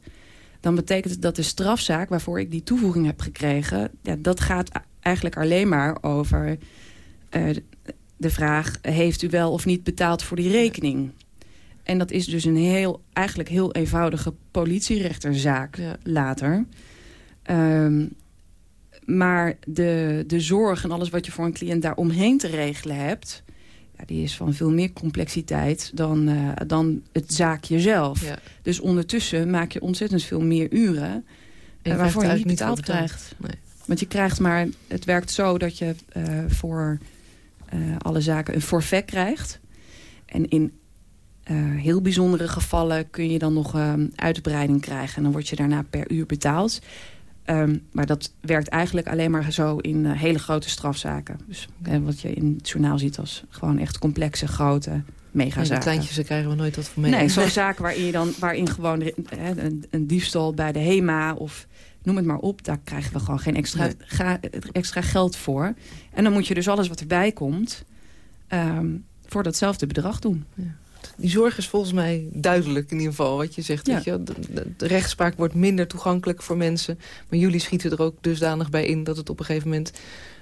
dan betekent het dat de strafzaak waarvoor ik die toevoeging heb gekregen... Ja, dat gaat eigenlijk alleen maar over uh, de vraag... heeft u wel of niet betaald voor die rekening? En dat is dus een heel, eigenlijk heel eenvoudige politierechterzaak ja. later... Um, maar de, de zorg en alles wat je voor een cliënt daar omheen te regelen hebt... Ja, die is van veel meer complexiteit dan, uh, dan het zaakje zelf. Ja. Dus ondertussen maak je ontzettend veel meer uren... je uh, waarvoor je niet betaald krijgt. Nee. Want je krijgt maar... Het werkt zo dat je uh, voor alle zaken een forfait krijgt. En in heel bijzondere gevallen kun je dan nog um, uitbreiding krijgen. En dan word je daarna per uur betaald. Um, maar dat werkt eigenlijk alleen maar zo in uh, hele grote strafzaken. Dus uh, wat je in het journaal ziet als gewoon echt complexe, grote megazaken. Ja, kleintjes, daar krijgen we nooit wat van mee. Nee, zo'n zaak waarin, je dan, waarin gewoon hè, een, een, diefstal bij de HEMA of noem het maar op. Daar krijgen we gewoon geen extra, nee. ga, extra geld voor. En dan moet je dus alles wat erbij komt um, voor datzelfde bedrag doen. Ja. Die zorg is volgens mij duidelijk in ieder geval wat je zegt. Ja. Weet je, de, rechtspraak wordt minder toegankelijk voor mensen. Maar jullie schieten er ook dusdanig bij in dat het op een gegeven moment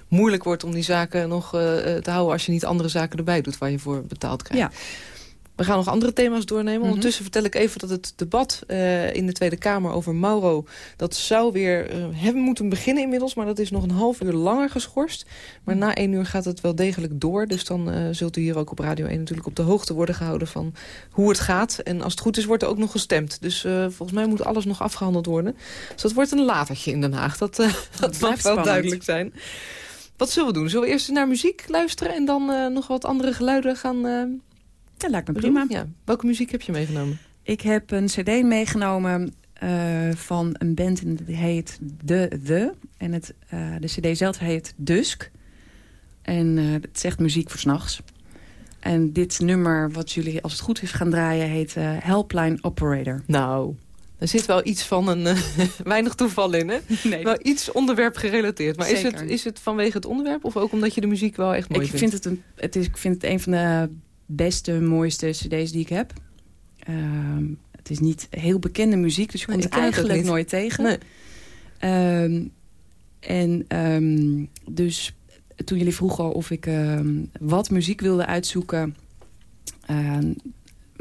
moeilijk wordt om die zaken nog uh, te houden... als je niet andere zaken erbij doet waar je voor betaald krijgt. Ja. We gaan nog andere thema's doornemen. Mhm. Ondertussen vertel ik even dat het debat uh, in de Tweede Kamer over Mauro... dat zou weer uh, hebben moeten beginnen inmiddels... maar dat is nog een half uur langer geschorst. Maar na één uur gaat het wel degelijk door. Dus dan uh, zult u hier ook op Radio 1 natuurlijk op de hoogte worden gehouden... van hoe het gaat. En als het goed is, wordt er ook nog gestemd. Dus volgens mij moet alles nog afgehandeld worden. Dus dat wordt een latertje in Den Haag. Dat, uh, dat mag wel duidelijk zijn. Wat zullen we doen? Zullen we eerst naar muziek luisteren... en dan nog wat andere geluiden gaan... Ja, lijkt me prima. Ja. Welke muziek heb je meegenomen? Ik heb een cd meegenomen uh, van een band die heet The The. En het, de cd zelf heet Dusk. En het zegt muziek voor s'nachts. En dit nummer, wat jullie als het goed is gaan draaien... heet Helpline Operator. Nou, er zit wel iets van een... Weinig toeval in, hè? Nee. Wel iets onderwerp gerelateerd. Maar is het, is het vanwege het onderwerp of ook omdat je de muziek wel echt mooi ik vindt? Vind het een, het is, ik vind het een van de beste, mooiste cd's die ik heb. Uh, het is niet heel bekende muziek, dus je komt nee, het eigenlijk nooit tegen. Nee. Uh, en um, dus toen jullie vroegen of ik wat muziek wilde uitzoeken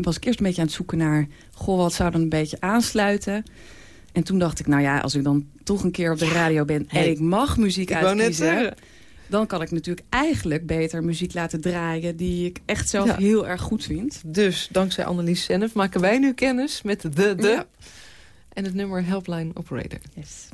was ik eerst een beetje aan het zoeken naar... goh, wat zou dan een beetje aansluiten? En toen dacht ik, nou ja, als ik dan toch een keer op de radio ben... Hey, en ik mag muziek ik uitkiezen... dan kan ik natuurlijk eigenlijk beter muziek laten draaien... die ik echt zelf Ja. heel erg goed vind. Dus dankzij Annelies Sennef maken wij nu kennis met de de Ja. en het nummer Helpline Operator. Yes.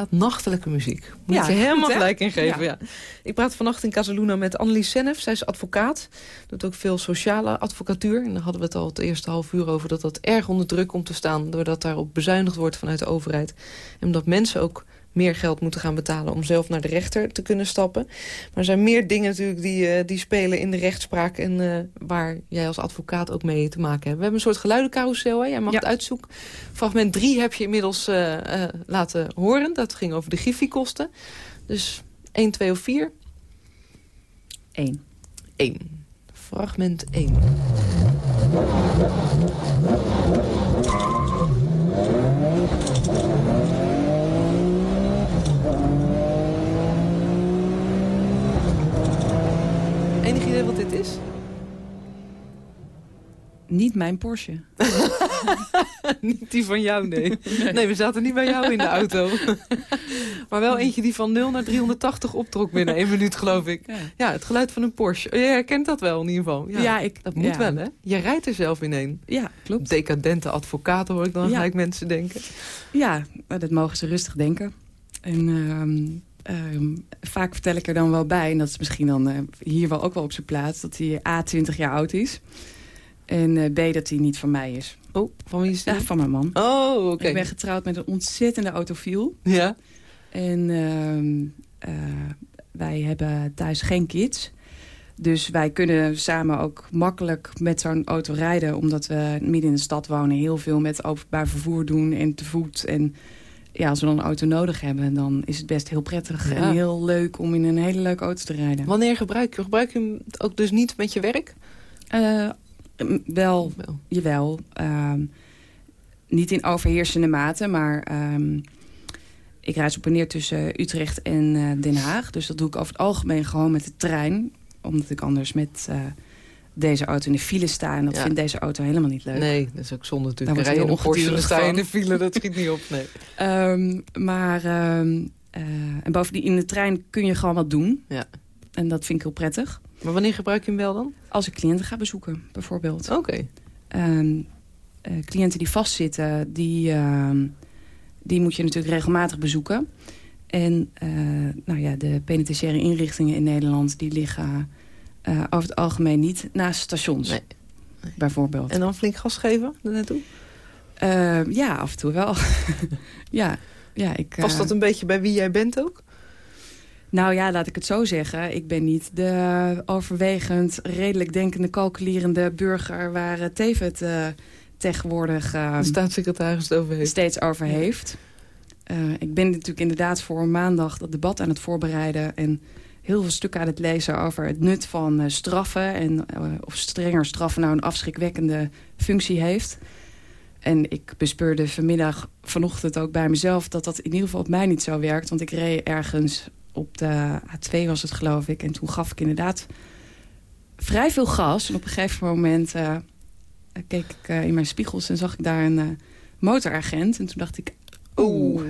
Inderdaad nachtelijke muziek. Moet Ja, je helemaal goed, gelijk in geven. Ja. Ja. Ik praat vannacht in Casaluna met Annelies Sennef. Zij is advocaat. Doet ook veel sociale advocatuur. En daar hadden we het al het eerste half uur over... dat dat erg onder druk komt te staan... doordat daarop bezuinigd wordt vanuit de overheid. En omdat mensen ook meer geld moeten gaan betalen... om zelf naar de rechter te kunnen stappen. Maar er zijn meer dingen natuurlijk die, eh, die spelen in de rechtspraak... en eh, waar jij als advocaat ook mee te maken hebt. We hebben een soort geluidencarousel. Hè? Jij mag Ja. het uitzoeken. Fragment 3 heb je inmiddels eh, laten horen. Dat ging over de griffiekosten. Dus 1, 2 of 4? Eén. 1. Fragment 1. Enig idee wat dit is? Niet mijn Porsche. niet die van jou, nee. Nee, we zaten niet bij jou in de auto. maar wel eentje die van 0 naar 380 optrok binnen één minuut, geloof ik. Ja, Ja, het geluid van een Porsche. Je herkent dat wel in ieder geval. Ja, ik, dat moet ja. wel, hè? Je rijdt er zelf in een. Ja, klopt. Decadente advocaat hoor ik dan gelijk mensen denken. Ja, maar dat mogen ze rustig denken. En ehm, ehm, vaak vertel ik er dan wel bij, en dat is misschien dan eh, hier wel ook wel op zijn plaats... dat hij A, 20 jaar oud is. En eh, B, dat hij niet van mij is. Oh, van wie is Ja, dit? van mijn man. Oh, oké. Ik ben getrouwd met een ontzettende autofiel. Ja? En ehm, eh, wij hebben thuis geen kids. Dus wij kunnen samen ook makkelijk met zo'n auto rijden. Omdat we midden in de stad wonen. Heel veel met openbaar vervoer doen en te voet. En ja, als we dan een auto nodig hebben, dan is het best heel prettig. Ja. En heel leuk om in een hele leuke auto te rijden. Wanneer gebruik je? Gebruik je hem ook dus niet met je werk? Eh, m- wel, Wel. Jawel. ehm, niet in overheersende mate, maar ehm, ik reis op en neer tussen Utrecht en eh, Den Haag. Dus dat doe ik over het algemeen gewoon met de trein. Omdat ik anders met eh, deze auto in de file sta. En dat Ja. vindt deze auto helemaal niet leuk. Nee, dat is ook zonde natuurlijk. Dan ongedurig sta je in de file. Dat schiet niet op, nee. Ehm, maar ehm, eh, en bovendien in de trein kun je gewoon wat doen. Ja. En dat vind ik heel prettig. Maar wanneer gebruik je hem wel dan? Als ik cliënten ga bezoeken, bijvoorbeeld. Oké. Ehm, eh, cliënten die vastzitten, die, die moet je natuurlijk regelmatig bezoeken. En eh, nou ja, de penitentiaire inrichtingen in Nederland... die liggen eh, over het algemeen niet naast stations, Nee. bijvoorbeeld. En dan flink gas geven er naartoe? Eh, ja, af en toe wel. ja, ja, ik, Past eh, dat een beetje bij wie jij bent ook? Nou ja, laat ik het zo zeggen. Ik ben niet de overwegend redelijk denkende, calculerende burger... waar Teven het uh, tegenwoordig uh, de staatssecretaris het over heeft. steeds over heeft. Uh, ik ben natuurlijk inderdaad voor maandag dat debat aan het voorbereiden... en heel veel stukken aan het lezen over het nut van uh, straffen... en uh, of strenger straffen nou een afschrikwekkende functie heeft... En ik bespeurde vanmiddag, vanochtend ook bij mezelf... dat dat in ieder geval op mij niet zo werkt. Want ik reed ergens op de A2 was het geloof ik. En toen gaf ik inderdaad vrij veel gas. En op een gegeven moment uh, keek ik uh, in mijn spiegels en zag ik daar een uh, motoragent. En toen dacht ik, oeh.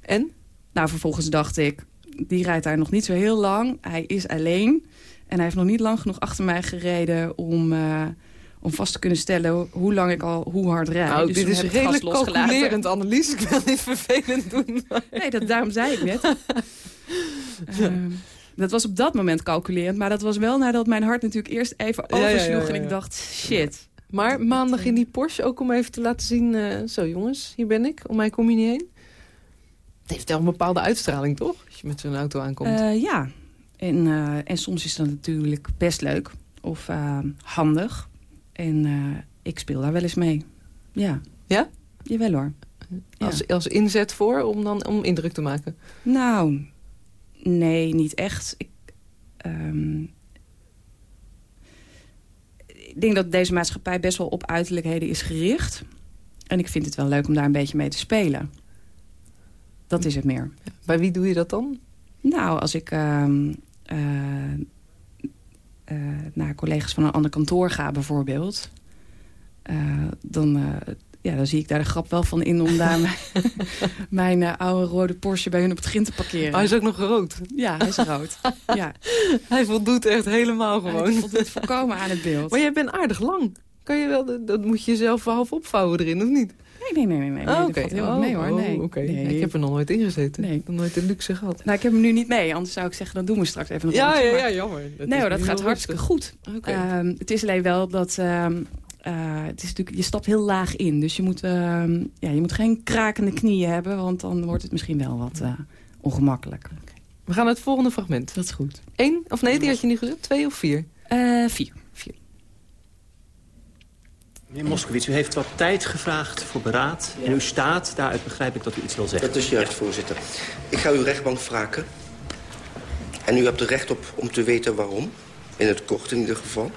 En? Nou, vervolgens dacht ik, die rijdt daar nog niet zo heel lang. Hij is alleen. En hij heeft nog niet lang genoeg achter mij gereden om om vast te kunnen stellen hoe lang ik al hoe hard rijd. Nou, dus dit is redelijk calculerend, Annelies. Ik wil niet vervelend doen. Maar... Nee, dat, daarom zei ik net. uh, dat was op dat moment calculerend. Maar dat was wel nadat mijn hart natuurlijk eerst even oversloeg. Ja, ja, ja, en ik dacht, shit. Maar maandag in die Porsche ook om even te laten zien... Uh, zo jongens, hier ben ik. Om mij kom je niet heen. Het heeft wel een bepaalde uitstraling, toch? Als je met zo'n auto aankomt. Uh, ja. En, uh, en soms is dat natuurlijk best leuk. Of handig. En ik speel daar wel eens mee. Ja. Ja? Jawel hoor. Ja. Als, als inzet voor om, dan, om indruk te maken? Nou, nee, niet echt. Ik, um, ik denk dat deze maatschappij best wel op uiterlijkheden is gericht. En ik vind het wel leuk om daar een beetje mee te spelen. Dat is het meer. Bij wie doe je dat dan? Nou, als ik... Um, uh, uh, naar collega's van een ander kantoor ga bijvoorbeeld... Uh, dan, ja, dan zie ik daar de grap wel van in om daar mijn, mijn uh, oude rode Porsche bij hun op het grind te parkeren. Oh, hij is ook nog rood? Ja, hij is rood. ja. Hij voldoet echt helemaal gewoon. Hij voldoet voorkomen aan het beeld. Maar jij bent aardig lang. Kan je wel, dat moet je jezelf half opvouwen erin, of niet? Nee, nee, nee, nee. nee. Oh, heel erg Oh, mee hoor. oh, Nee. Nee. Ik heb er nog nooit in gezeten. Nee. Ik heb nog nooit de luxe gehad. Nou, ik heb hem nu niet mee. Anders zou ik zeggen, dat doen we straks even nog Ja, een ja, keer. ja, jammer. Nee hoor, dat gaat hartstikke goed. Oké. Ehm, het is alleen wel dat... ehm, eh, het is natuurlijk, je stapt heel laag in. Dus je moet, ehm, ja, je moet geen krakende knieën hebben. Want dan wordt het misschien wel wat eh, ongemakkelijk. We gaan naar het volgende fragment. Dat is goed. Eén, of nee, die had je nu gezet. Twee of vier? Eh, vier. Meneer Moskowitz, u heeft wat tijd gevraagd voor beraad. En u staat, daaruit begrijp ik dat u iets wil zeggen. Dat is juist, voorzitter. Ik ga uw rechtbank vragen. En u hebt er recht op om te weten waarom. In het kort in ieder geval.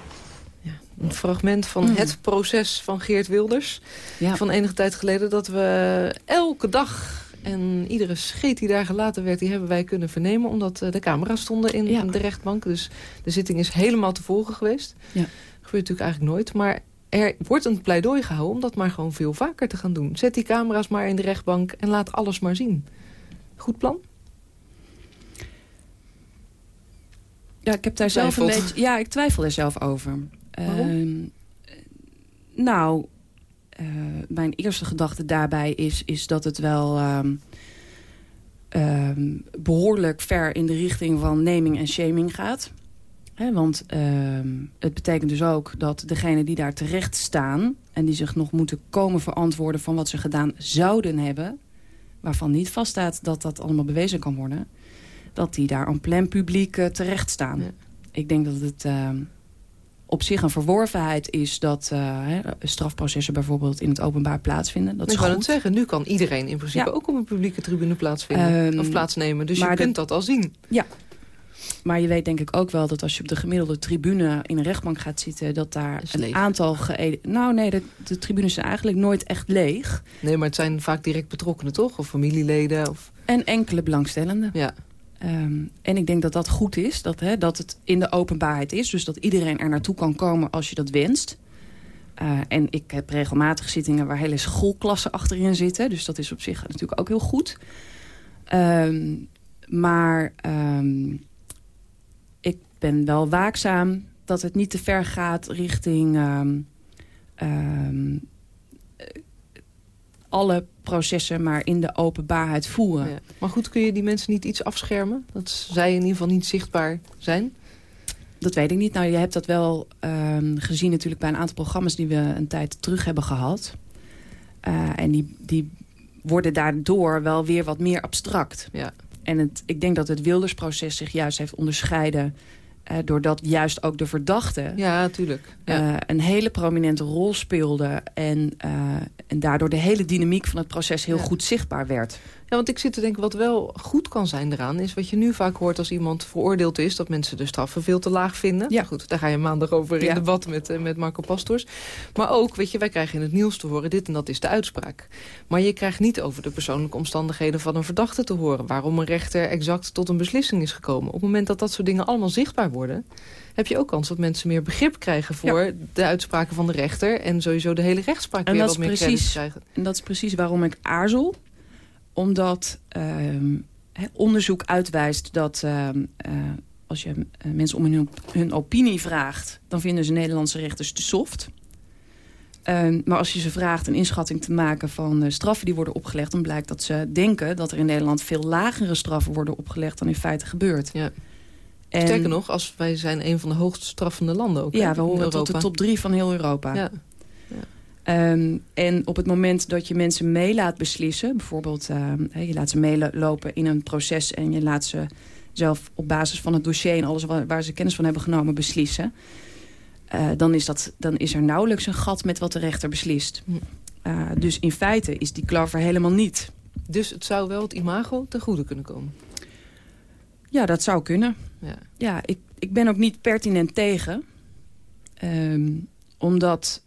Een fragment van Mm. het proces van Geert Wilders. Ja. Van enige tijd geleden dat we elke dag... En iedere scheet die daar gelaten werd, die hebben wij kunnen vernemen... omdat eh, de camera's stonden in Ja. de rechtbank. Dus de zitting is helemaal te volgen geweest. Ja. Dat gebeurt natuurlijk eigenlijk nooit. Maar er wordt een pleidooi gehouden om dat maar gewoon veel vaker te gaan doen. Zet die camera's maar in de rechtbank en laat alles maar zien. Goed plan? Ja, ik heb daar zelf een beetje... Ja, ik twijfel er zelf over. Waarom? Ehm, nou, eh, mijn eerste gedachte daarbij is, is dat het wel... ehm, ehm, behoorlijk ver in de richting van naming en shaming gaat. Want ehm, het betekent dus ook dat degenen die daar terecht staan... en die zich nog moeten komen verantwoorden van wat ze gedaan zouden hebben... waarvan niet vaststaat dat dat allemaal bewezen kan worden... dat die daar en plein publiek eh, terecht staan. Ja. Ik denk dat het ehm, op zich een verworvenheid is... dat eh, strafprocessen bijvoorbeeld in het openbaar plaatsvinden. Dat ik is het zeggen, nu kan iedereen in principe Ja. ook op een publieke tribune plaatsvinden. Ehm, of plaatsnemen. Dus je kunt dat al zien. Maar je weet denk ik ook wel dat als je op de gemiddelde tribune in een rechtbank gaat zitten... dat daar een aantal... Nou nee, de, de tribunes zijn eigenlijk nooit echt leeg. Nee, maar het zijn vaak direct betrokkenen, toch? Of familieleden. Of... En enkele belangstellenden. Ja. Ehm, en ik denk dat dat goed is, dat, hè, dat het in de openbaarheid is. Dus dat iedereen er naartoe kan komen als je dat wenst. Eh, en ik heb regelmatig zittingen waar hele schoolklassen achterin zitten. Dus dat is op zich natuurlijk ook heel goed. Ehm, maar ehm, ben wel waakzaam dat het niet te ver gaat richting... ehm, ehm, eh, alle processen maar in de openbaarheid voeren. Ja. Maar goed, kun je die mensen niet iets afschermen? Dat zij in ieder geval niet zichtbaar zijn? Dat weet ik niet. Nou, je hebt dat wel ehm, gezien natuurlijk bij een aantal programma's die we een tijd terug hebben gehad. Eh, en die, die worden daardoor wel weer wat meer abstract. Ja. En het, ik denk dat het Wildersproces zich juist heeft onderscheiden... eh, doordat juist ook de verdachte Ja, tuurlijk. Ja. eh, een hele prominente rol speelde... En, eh, en daardoor de hele dynamiek van het proces heel Ja. goed zichtbaar werd. Ja, want ik zit te denken, wat wel goed kan zijn eraan... is wat je nu vaak hoort als iemand veroordeeld is... dat mensen de straffen veel te laag vinden. Ja. Goed, daar ga je maandag over in Ja. debat met, eh, met Marco Pastors. Maar ook, weet je, wij krijgen in het nieuws te horen... dit en dat is de uitspraak. Maar je krijgt niet over de persoonlijke omstandigheden van een verdachte te horen... waarom een rechter exact tot een beslissing is gekomen. Op het moment dat dat soort dingen allemaal zichtbaar worden... heb je ook kans dat mensen meer begrip krijgen voor de uitspraken van de rechter... en sowieso de hele rechtspraak En weer wat meer precies- krijgen. En dat is precies waarom ik aarzel. Omdat ehm, onderzoek uitwijst dat ehm, eh, als je eh, mensen om hun, hun opinie vraagt... dan vinden ze Nederlandse rechters te soft. Ehm, maar als je ze vraagt een inschatting te maken van eh, straffen die worden opgelegd... dan blijkt dat ze denken dat er in Nederland veel lagere straffen worden opgelegd... dan in feite gebeurt. Ja. En, Sterker nog, als wij zijn een van de hoogst straffende landen ook. Ja, we horen tot de top drie van heel Europa. Ja. Ehm, en op het moment dat je mensen mee laat beslissen... bijvoorbeeld ehm, je laat ze meelopen in een proces... en je laat ze zelf op basis van het dossier... en alles waar, waar ze kennis van hebben genomen beslissen... eh, dan, is dat, dan is er nauwelijks een gat met wat de rechter beslist. Hm. Eh, dus in feite is die klaver helemaal niet. Dus het zou wel het imago ten goede kunnen komen. Ja, dat zou kunnen. Ja. Ja, ik, ik ben ook niet pertinent tegen. Ehm, omdat,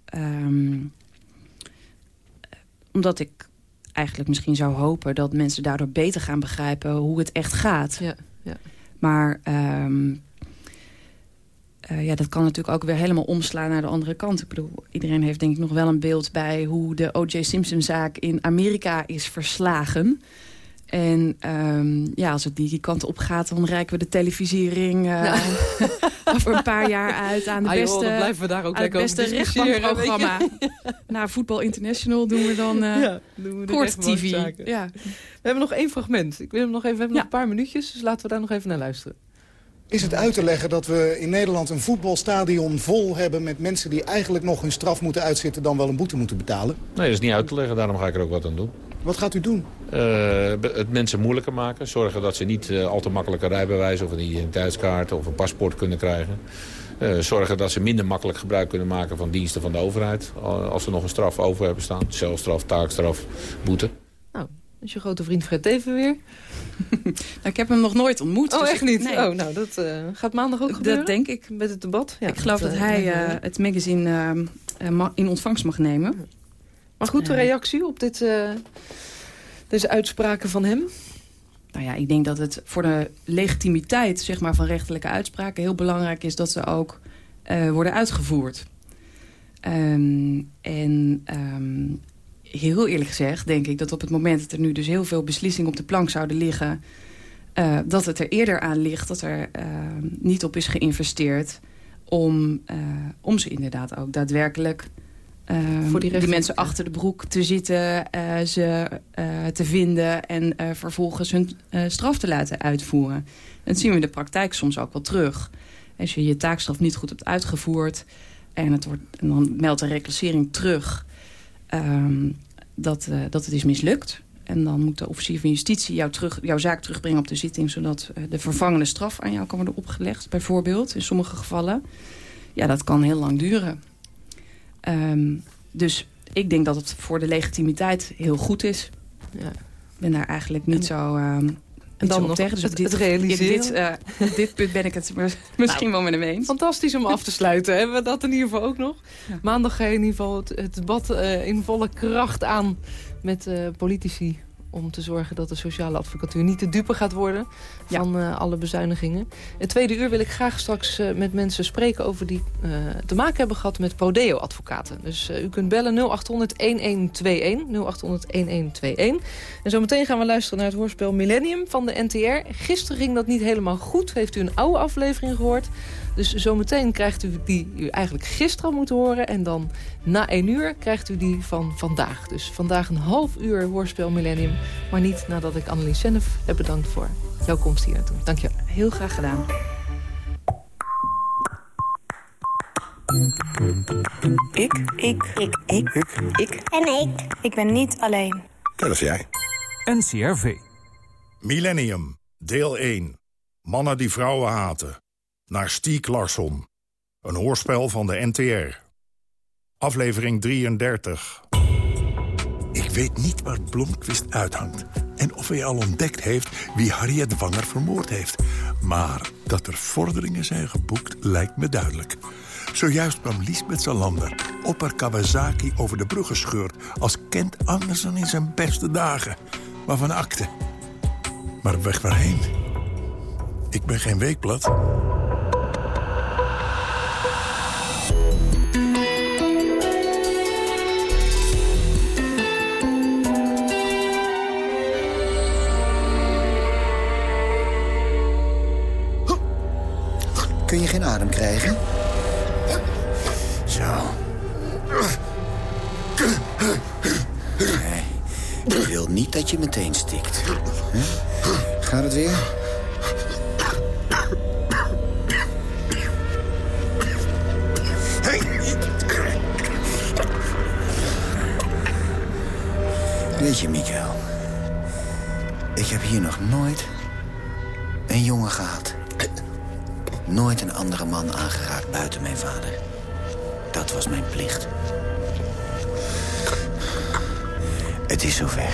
omdat ik eigenlijk misschien zou hopen... dat mensen daardoor beter gaan begrijpen hoe het echt gaat. Ja, ja. Maar ehm, eh, ja, dat kan natuurlijk ook weer helemaal omslaan naar de andere kant. Ik bedoel, iedereen heeft denk ik nog wel een beeld bij... hoe de O.J. Simpson-zaak in Amerika is verslagen... En um, ja, als het die kant op gaat, dan reiken we de televisiering uh, over een paar jaar uit aan de ah, beste, joh, blijven we daar ook lekker beste rechtbankprogramma. Na Voetbal International doen we dan uh, ja, doen we Kort TV. Ja. We hebben nog één fragment. Ik wil hem nog even, we hebben nog een paar minuutjes, dus laten we daar nog even naar luisteren. Is het uit te leggen dat we in Nederland een voetbalstadion vol hebben... met mensen die eigenlijk nog hun straf moeten uitzitten... dan wel een boete moeten betalen? Nee, dat is niet uit te leggen. Daarom ga ik er ook wat aan doen. Wat gaat u doen? Uh, het mensen moeilijker maken. Zorgen dat ze niet uh, al te makkelijk een rijbewijs of een identiteitskaart of een paspoort kunnen krijgen. Uh, zorgen dat ze minder makkelijk gebruik kunnen maken van diensten van de overheid. Als ze nog een straf over hebben staan. Celstraf, taakstraf, boete. Nou, is je grote vriend Fred Teven weer? nou, ik heb hem nog nooit ontmoet. Oh, dus echt niet? Nee. Oh, nou, dat uh, gaat maandag ook gebeuren? Dat denk ik. Met het debat? Ja, ik geloof dat, dat hij uh, het magazine uh, in ontvangst mag nemen. Maar goed, de reactie op dit, deze uitspraken van hem? Nou ja, ik denk dat het voor de legitimiteit zeg maar, van rechterlijke uitspraken... heel belangrijk is dat ze ook worden uitgevoerd. Um, en um, heel eerlijk gezegd denk ik dat op het moment dat er nu dus heel veel beslissingen op de plank zouden liggen... Uh, dat het er eerder aan ligt dat er uh, niet op is geïnvesteerd... om, om ze inderdaad ook daadwerkelijk... Voor die, die, mensen achter de broek te zitten, ze te vinden... en vervolgens hun straf te laten uitvoeren. En dat zien we in de praktijk soms ook wel terug. Als je je taakstraf niet goed hebt uitgevoerd... en, het wordt, en dan meldt de reclassering terug... Um, dat, dat het is mislukt. En dan moet de officier van justitie jou terug, jouw zaak terugbrengen op de zitting... zodat de vervangende straf aan jou kan worden opgelegd, bijvoorbeeld, in sommige gevallen. Ja, dat kan heel lang duren. Um, dus ik denk dat het voor de legitimiteit heel goed is. Ja. Ik ben daar eigenlijk niet en, zo... Um, en dan nog tegen. Dus het, dit, het realiseren. Dit, uh, op dit punt ben ik het misschien nou, wel met hem eens. Fantastisch om af te sluiten. Hebben we dat in ieder geval ook nog. Ja. Maandag ga je in ieder geval het, het debat uh, in volle kracht aan met uh, politici om te zorgen dat de sociale advocatuur niet te dupe gaat worden van uh, alle bezuinigingen. In tweede uur wil ik graag straks uh, met mensen spreken over die uh, te maken hebben gehad met Prodeo-advocaten. Dus u kunt bellen 0800-1121, 0800-1121. En zometeen gaan we luisteren naar het hoorspel Millennium van de NTR. Gisteren ging dat niet helemaal goed, heeft u een oude aflevering gehoord. Dus zometeen krijgt u die u eigenlijk gisteren al moeten horen. En dan na één uur krijgt u die van vandaag. Dus vandaag een half uur hoorspel Millennium. Maar niet nadat ik Annelies Sennef heb bedankt voor jouw komst hier naartoe. Dank je. Heel graag gedaan. Ik. Ik. Ik. Ik. Ik. Ik. En ik. Ik ben niet alleen. Dat is jij. NCRV. Millennium. Deel 1. Mannen die vrouwen haten naar Stiek Larsson. Een hoorspel van de NTR. Aflevering 33. Ik weet niet waar Blomqvist uithangt. En of hij al ontdekt heeft wie Harriet Wanger vermoord heeft. Maar dat er vorderingen zijn geboekt lijkt me duidelijk. Zojuist kwam Lisbeth Salander op haar Kawasaki over de brug gescheurd... als Kent Andersen in zijn beste dagen. Maar van akte. Maar weg waarheen? Ik ben geen weekblad. Kun je geen adem krijgen? Zo. Nee, ik wil niet dat je meteen stikt. Huh? Gaat het weer? Weet je, Mikael... Ik heb hier nog nooit een jongen gehad nooit een andere man aangeraakt buiten mijn vader. Dat was mijn plicht. Het is zover.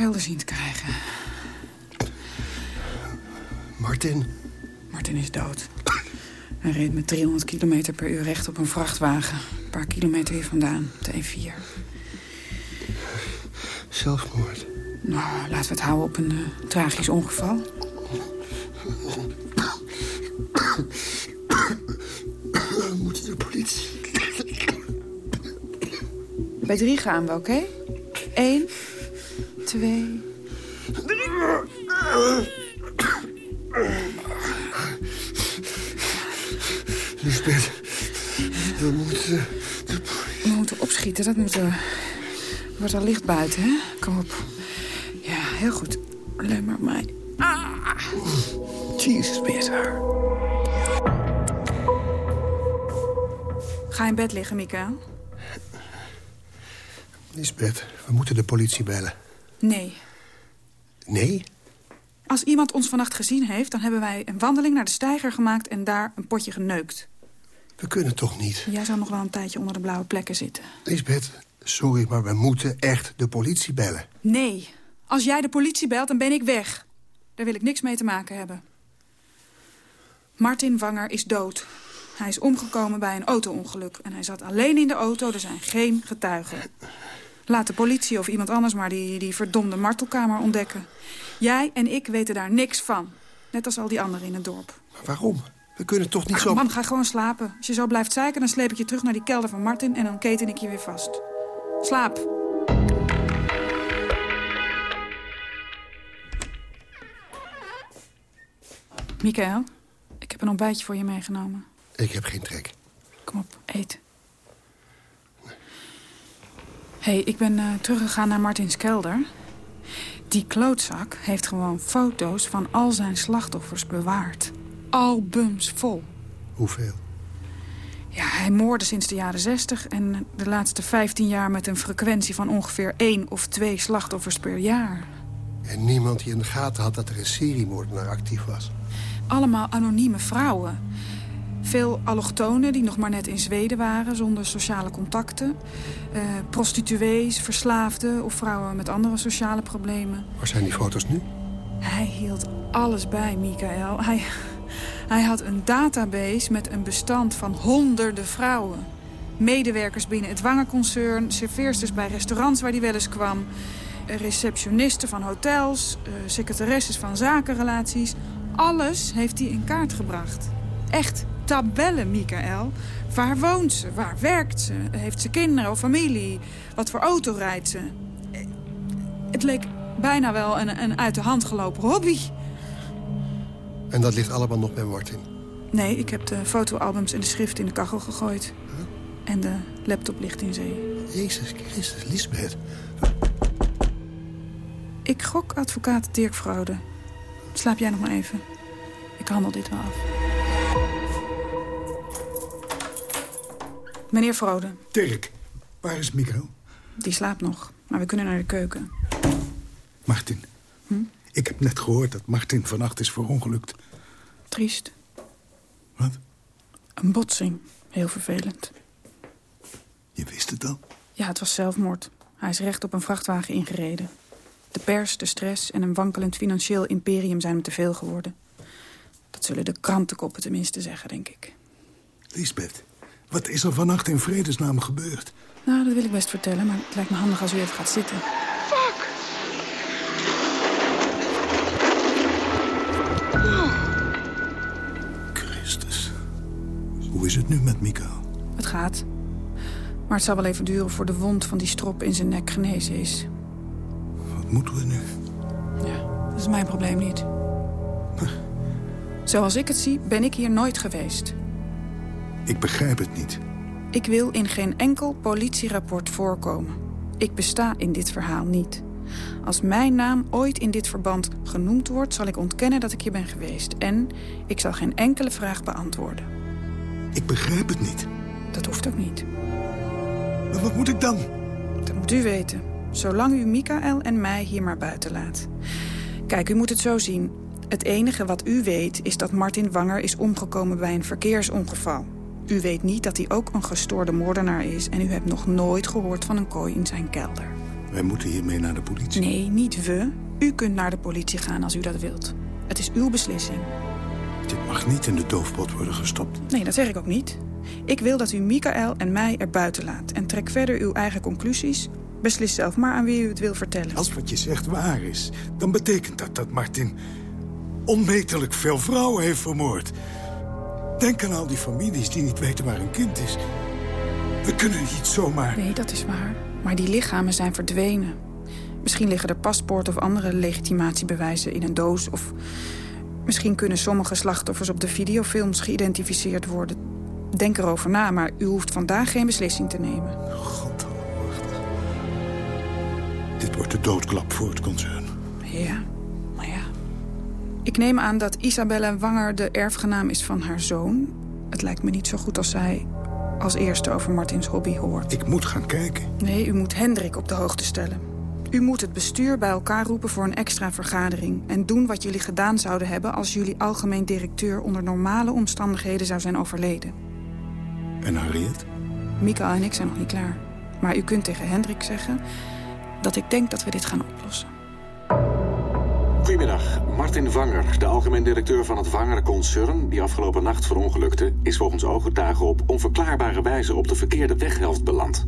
Kelder zien te krijgen. Martin, Martin is dood. Hij reed met 300 km per uur recht op een vrachtwagen. Een paar kilometer hier vandaan, op de E4. zelfmoord. Nou, laten we het houden op een eh, tragisch ongeval. We moeten de politie. Bij drie gaan we, oké? Twee... Lisbeth, we moeten... We moeten opschieten, dat moeten we. Er wordt al licht buiten, hè? Kom op. Ja, heel goed. Alleen maar mij. Ah! Jezus, zwaar. Ga in bed liggen, Mika. Lisbeth, we moeten de politie bellen. Nee. Nee? Als iemand ons vannacht gezien heeft... dan hebben wij een wandeling naar de steiger gemaakt... en daar een potje geneukt. We kunnen toch niet? Jij zou nog wel een tijdje onder de blauwe plekken zitten. Lisbeth, sorry, maar we moeten echt de politie bellen. Nee. Als jij de politie belt, dan ben ik weg. Daar wil ik niks mee te maken hebben. Martin Wanger is dood. Hij is omgekomen bij een auto-ongeluk. En hij zat alleen in de auto, er zijn geen getuigen. Laat de politie of iemand anders maar die, die verdomde martelkamer ontdekken. Jij en ik weten daar niks van. Net als al die anderen in het dorp. Maar waarom? We kunnen toch niet Ach, zo... man, ga gewoon slapen. Als je zo blijft zeiken, dan sleep ik je terug naar die kelder van Martin... en dan keten ik je weer vast. Slaap. Michael, ik heb een ontbijtje voor je meegenomen. Ik heb geen trek. Kom op, eet. Hé, hey, ik ben eh, teruggegaan naar Martins kelder. Die klootzak heeft gewoon foto's van al zijn slachtoffers bewaard. Albums vol. Hoeveel? Ja, hij moordde sinds de jaren 60 en de laatste 15 jaar met een frequentie van ongeveer één of twee slachtoffers per jaar. En niemand die in de gaten had dat er een seriemoordenaar actief was. Allemaal anonieme vrouwen. Veel allochtonen die nog maar net in Zweden waren, zonder sociale contacten. Eh, prostituees, verslaafden of vrouwen met andere sociale problemen. Waar zijn die foto's nu? Hij hield alles bij, Michael. Hij, hij had een database met een bestand van honderden vrouwen. Medewerkers binnen het Wangerconcern, serveersters bij restaurants waar hij wel eens kwam... receptionisten van hotels, eh, secretaresses van zakenrelaties. Alles heeft hij in kaart gebracht. Echt tabellen, Michael. Waar woont ze? Waar werkt ze? Heeft ze kinderen of familie? Wat voor auto rijdt ze? Eh, Het leek bijna wel een, een uit de hand gelopen hobby. En dat ligt allemaal nog bij Martin. Nee, ik heb de fotoalbums en de schriften in de kachel gegooid. En de laptop ligt in zee. Jezus Christus, Lisbeth. Ik gok advocaat Dirk Fraude. Slaap jij nog maar even. Ik handel dit wel af. Meneer Frode. Dirk, waar is Mikael? Die slaapt nog, maar we kunnen naar de keuken. Martin. Hm? Ik heb net gehoord dat Martin vannacht is verongelukt. Triest. Wat? Een botsing. Heel vervelend. Je wist het al? Ja, het was zelfmoord. Hij is recht op een vrachtwagen ingereden. De pers, de stress en een wankelend financieel imperium zijn hem te veel geworden. Dat zullen de krantenkoppen tenminste zeggen, denk ik. Lisbeth, wat is er vannacht in vredesnaam gebeurd? Nou, dat wil ik best vertellen, maar het lijkt me handig als u even gaat zitten. Fuck! Christus. Hoe is het nu met Mikael? Het gaat. Maar het zal wel even duren voor de wond van die strop in zijn nek genezen is. Wat moeten we nu? Ja, dat is mijn probleem niet. Zoals ik het zie, ben ik hier nooit geweest. Ik begrijp het niet. Ik wil in geen enkel politierapport voorkomen. Ik besta in dit verhaal niet. Als mijn naam ooit in dit verband genoemd wordt... zal ik ontkennen dat ik hier ben geweest. En ik zal geen enkele vraag beantwoorden. Ik begrijp het niet. Dat hoeft ook niet. Maar wat moet ik dan? Dat moet u weten. Zolang u Mikael en mij hier maar buiten laat. Kijk, u moet het zo zien. Het enige wat u weet is dat Martin Wanger is omgekomen bij een verkeersongeval. U weet niet dat hij ook een gestoorde moordenaar is... en u hebt nog nooit gehoord van een kooi in zijn kelder. Wij moeten hiermee naar de politie. Nee, niet we. U kunt naar de politie gaan als u dat wilt. Het is uw beslissing. Dit mag niet in de doofpot worden gestopt. Nee, dat zeg ik ook niet. Ik wil dat u Mikael en mij er buiten laat. En trek verder uw eigen conclusies. Beslis zelf maar aan wie u het wil vertellen. Als wat je zegt waar is, dan betekent dat dat Martin onmetelijk veel vrouwen heeft vermoord. Denk aan al die families die niet weten waar een kind is. We kunnen niet zomaar... Nee, dat is waar. Maar die lichamen zijn verdwenen. Misschien liggen er paspoorten of andere legitimatiebewijzen in een doos. Of misschien kunnen sommige slachtoffers op de videofilms geïdentificeerd worden. Denk erover na, maar u hoeft vandaag geen beslissing te nemen. God, Dit wordt de doodklap voor het concern. Ja. Ik neem aan dat Isabelle Wanger de erfgenaam is van haar zoon. Het lijkt me niet zo goed als zij als eerste over Martins hobby hoort. Ik moet gaan kijken. Nee, u moet Hendrik op de hoogte stellen. U moet het bestuur bij elkaar roepen voor een extra vergadering... en doen wat jullie gedaan zouden hebben... als jullie algemeen directeur onder normale omstandigheden zou zijn overleden. En Harriet? Mika en ik zijn nog niet klaar. Maar u kunt tegen Hendrik zeggen dat ik denk dat we dit gaan oplossen. Goedemiddag. Martin Vanger, de algemeen directeur van het Wanger-concern... die afgelopen nacht verongelukte... is volgens ooggetuigen op onverklaarbare wijze op de verkeerde weghelft beland.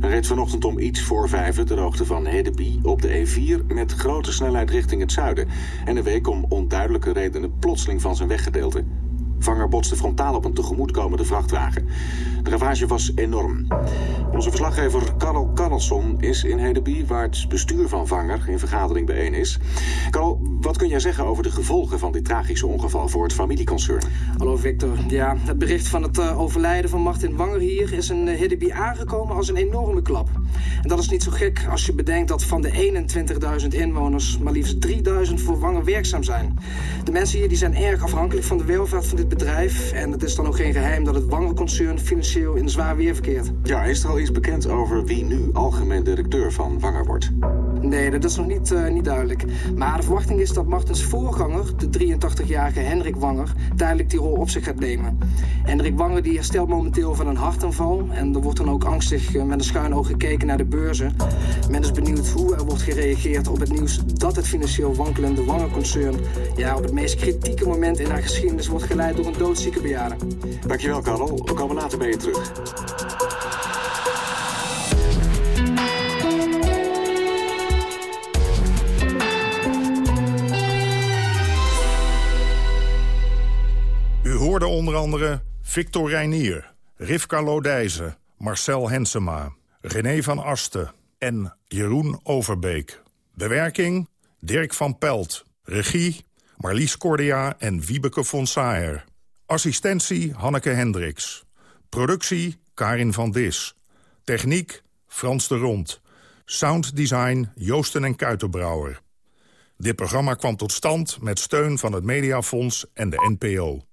Hij reed vanochtend om iets voor vijven de hoogte van Hedeby op de E4... met grote snelheid richting het zuiden. En een week om onduidelijke redenen plotseling van zijn weggedeelte. Vanger botste frontaal op een tegemoetkomende vrachtwagen. De ravage was enorm. Onze verslaggever Karel Karlsson is in Hedeby... waar het bestuur van Vanger in vergadering bijeen is. Karel, wat kun jij zeggen over de gevolgen van dit tragische ongeval... voor het familieconcern? Hallo Victor. Ja, het bericht van het uh, overlijden van Martin Wanger hier... is in uh, Hedeby aangekomen als een enorme klap. En dat is niet zo gek als je bedenkt dat van de 21.000 inwoners... maar liefst 3.000 voor Wanger werkzaam zijn. De mensen hier die zijn erg afhankelijk van de welvaart van dit bedrijf. En het is dan ook geen geheim dat het Wanger-concern financieel in zwaar weer verkeert. Ja, is er al iets bekend over wie nu algemeen directeur van Wanger wordt? Nee, dat is nog niet, uh, niet duidelijk. Maar de verwachting is dat Martens voorganger, de 83-jarige Hendrik Wanger, tijdelijk die rol op zich gaat nemen. Hendrik Wanger die herstelt momenteel van een hartaanval. En er wordt dan ook angstig uh, met een schuin oog gekeken naar de beurzen. Men is benieuwd hoe er wordt gereageerd op het nieuws dat het financieel wankelende Wanger-concern ja, op het meest kritieke moment in haar geschiedenis wordt geleid door een doodzieke bejaarde. Dankjewel, Karel. We komen later bij je terug. U hoorde onder andere Victor Reinier, Rivka Lodijzen, Marcel Hensema, René van Asten en Jeroen Overbeek. Bewerking Dirk van Pelt. Regie Marlies Cordia en Wiebeke von Saer. Assistentie Hanneke Hendricks. Productie Karin van Dis. Techniek Frans de Rond. Sounddesign Joosten en Kuitenbrouwer. Dit programma kwam tot stand met steun van het Mediafonds en de NPO.